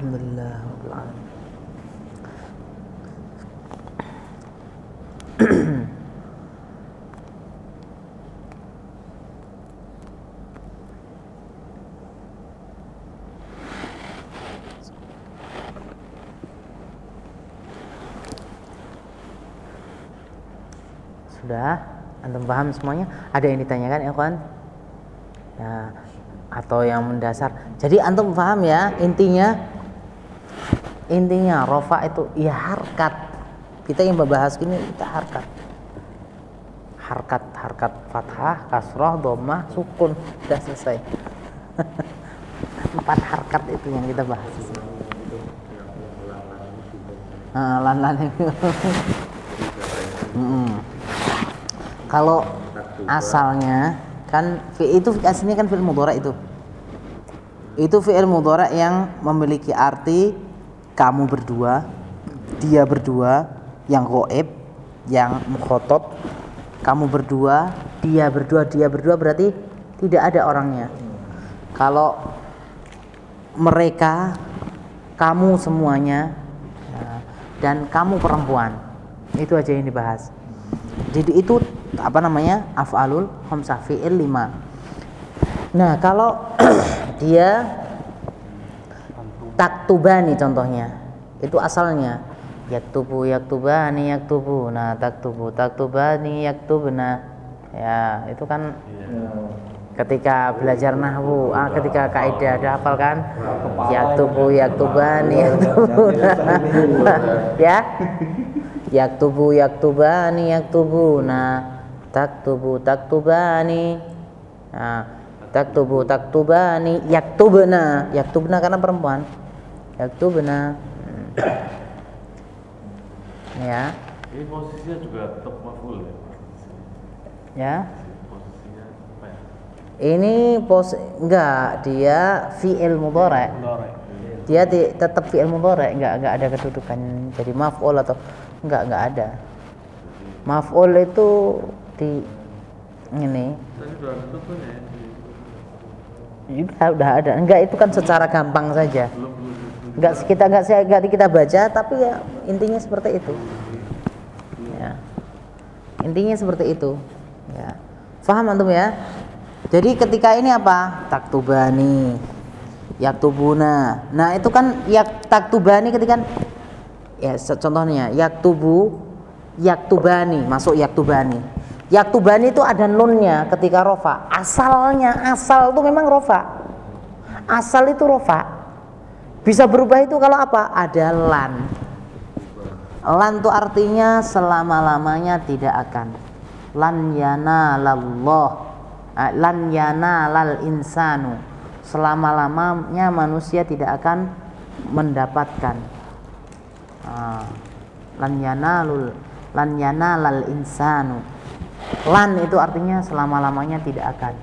Speaker 1: Alhamdulillah sudah? Antum paham semuanya? Ada yang ditanyakan ya ya atau yang mendasar. Jadi antum paham ya intinya intinya rofa itu ya harkat kita yang membahas gini kita harkat harkat harkat fathah kasroh domah sukun sudah selesai empat harkat itu yang kita bahas. Nah, lan lan. Kalau asalnya kan itu aslinya kan fi'il mudhari itu. Itu fi'il mudhari yang memiliki arti kamu berdua, dia berdua, yang goib, yang mukhotob, kamu berdua, dia berdua, dia berdua berarti tidak ada orangnya. Kalau mereka, kamu semuanya, ya, dan kamu perempuan, itu aja yang dibahas. Jadi itu apa namanya afalul khamsah fi'il lima. Nah kalau dia taktubani contohnya. Itu asalnya. Yaktubu yaktubani yaktubu nah taktubu taktubani yaktubna. Ya itu kan ketika belajar nahwu ah, ketika kaidah ada hafal kan? Yaktubu yaktubani yaktubuna. Ya? Yaktubu yaktubani yaktubuna. Taktubu taktubani. Nah, taktubu taktubani yaktubna. Yaktubna karena perempuan yaktubna Hmm. ya.
Speaker 3: Ini posisinya juga tetap maful ya.
Speaker 1: ya.
Speaker 3: Posisinya apa ya?
Speaker 1: ini pos enggak dia fi'il mudhari dia di, tetap fi'il mudhari enggak enggak ada kedudukan jadi maf'ul atau enggak enggak ada. Maf'ul itu di ini.
Speaker 3: Tadi udah ada contohnya ya.
Speaker 1: udah udah ada. Enggak itu kan secara gampang saja.
Speaker 3: Belum belum
Speaker 1: enggak kita enggak saya enggak kita baca tapi ya intinya seperti itu. Ya. Intinya seperti itu. Ya. Paham antum ya? Jadi ketika ini apa? Taktubani. Yaktubuna. Nah itu kan yak taktubani ketika ya se- contohnya yaktubu yaktubani masuk yaktubani. Yaktubani itu ada nunnya ketika rofa. Asalnya asal itu memang rofa. Asal itu rofa bisa berubah itu kalau apa? Ada lan. Lan itu artinya selama-lamanya tidak akan. Lan yanalallah. Ah, lan yanalal insanu. Selama-lamanya manusia tidak akan mendapatkan. Lan yanalul lan yanalal insanu. Lan itu artinya selama-lamanya tidak akan.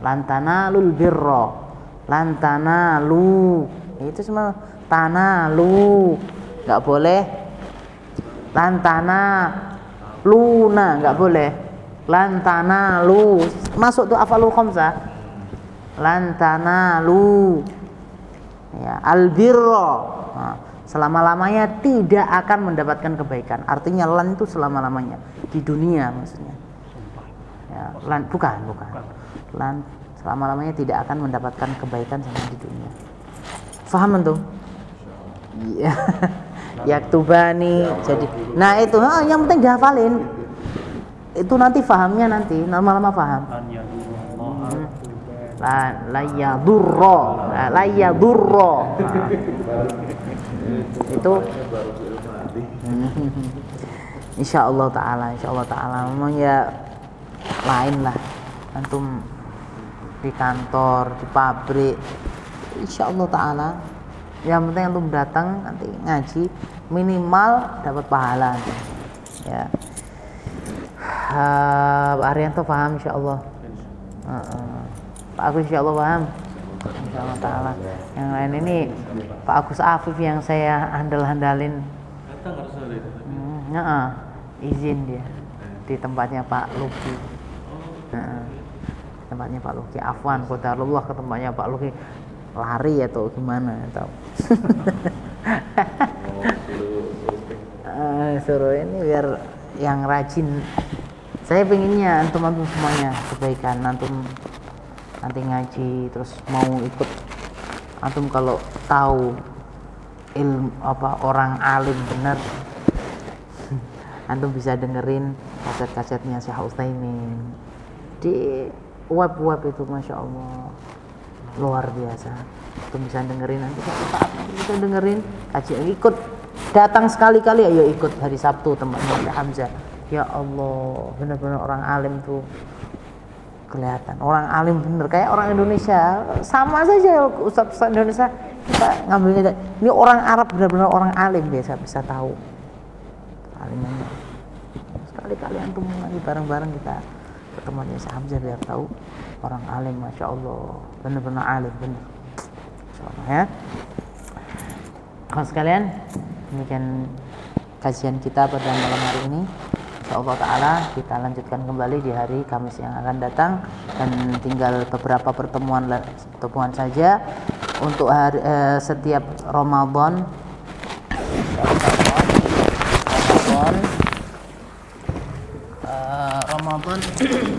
Speaker 1: Lantanalul birro lantanalu itu semua tanalu nggak boleh. Lantana luna nggak boleh. Lantanalu masuk tuh afalul khamsah lantanalu ya albirro nah, selama-lamanya tidak akan mendapatkan kebaikan. Artinya lan itu selama-lamanya. Di dunia maksudnya. Ya, lan bukan bukan. Lan selama-lamanya tidak akan mendapatkan kebaikan sama di dunia. Faham antum? Iya. Yaktubani jadi nah itu ah, yang penting dihafalin. Itu nanti fahamnya nanti lama-lama faham. Hmm. la la yadurro la la yadurro Nah. itu. Insya Allah Taala, Insya Allah Taala, memang ya lain lah, antum di kantor, di pabrik, Insya Allah Taala, yang penting antum datang nanti ngaji minimal dapat pahala, ya. Uh, Pak Arianto paham Insya Allah. Uh-uh. Pak Agus Insya Allah paham. Insya Allah Taala. Yang lain ini Pak Agus Afif yang saya handal-handalin
Speaker 3: Datang harus ada itu.
Speaker 1: Ya, izin dia di tempatnya Pak Luki. Heeh. Tempatnya Pak Luki. Afwan, qadarullah ke tempatnya Pak Luki. Lari atau gimana tahu. Eh, suruh ini biar yang rajin. Saya pengennya antum antum semuanya kebaikan antum nanti ngaji terus mau ikut antum kalau tahu ilmu apa orang alim benar antum bisa dengerin kaset-kasetnya Syekh Utsaimin di web-web itu masya Allah. Luar biasa. Itu bisa dengerin nanti. Bisa dengerin kajian ikut. Datang sekali-kali ayo ikut hari Sabtu Syekh Hamzah. Ya Allah benar-benar orang alim tuh kelihatan. Orang alim bener kayak orang Indonesia. Sama saja Ustaz Ustaz Indonesia. Kita ngambilnya ini. Orang Arab benar-benar orang alim biasa bisa tahu. Alimnya sekali-kali antum bareng-bareng kita ketemuannya Syekh Hamzah biar tahu. Orang alim masya Allah. Benar-benar alim bener Masya ya. Kawan sekalian demikian kajian kita pada malam hari ini. Allah Ta'ala kita lanjutkan kembali di hari Kamis yang akan datang. Dan tinggal beberapa pertemuan pertemuan saja. Untuk hari, eh, setiap Ramadan. Ramadan. Eh, Ramadan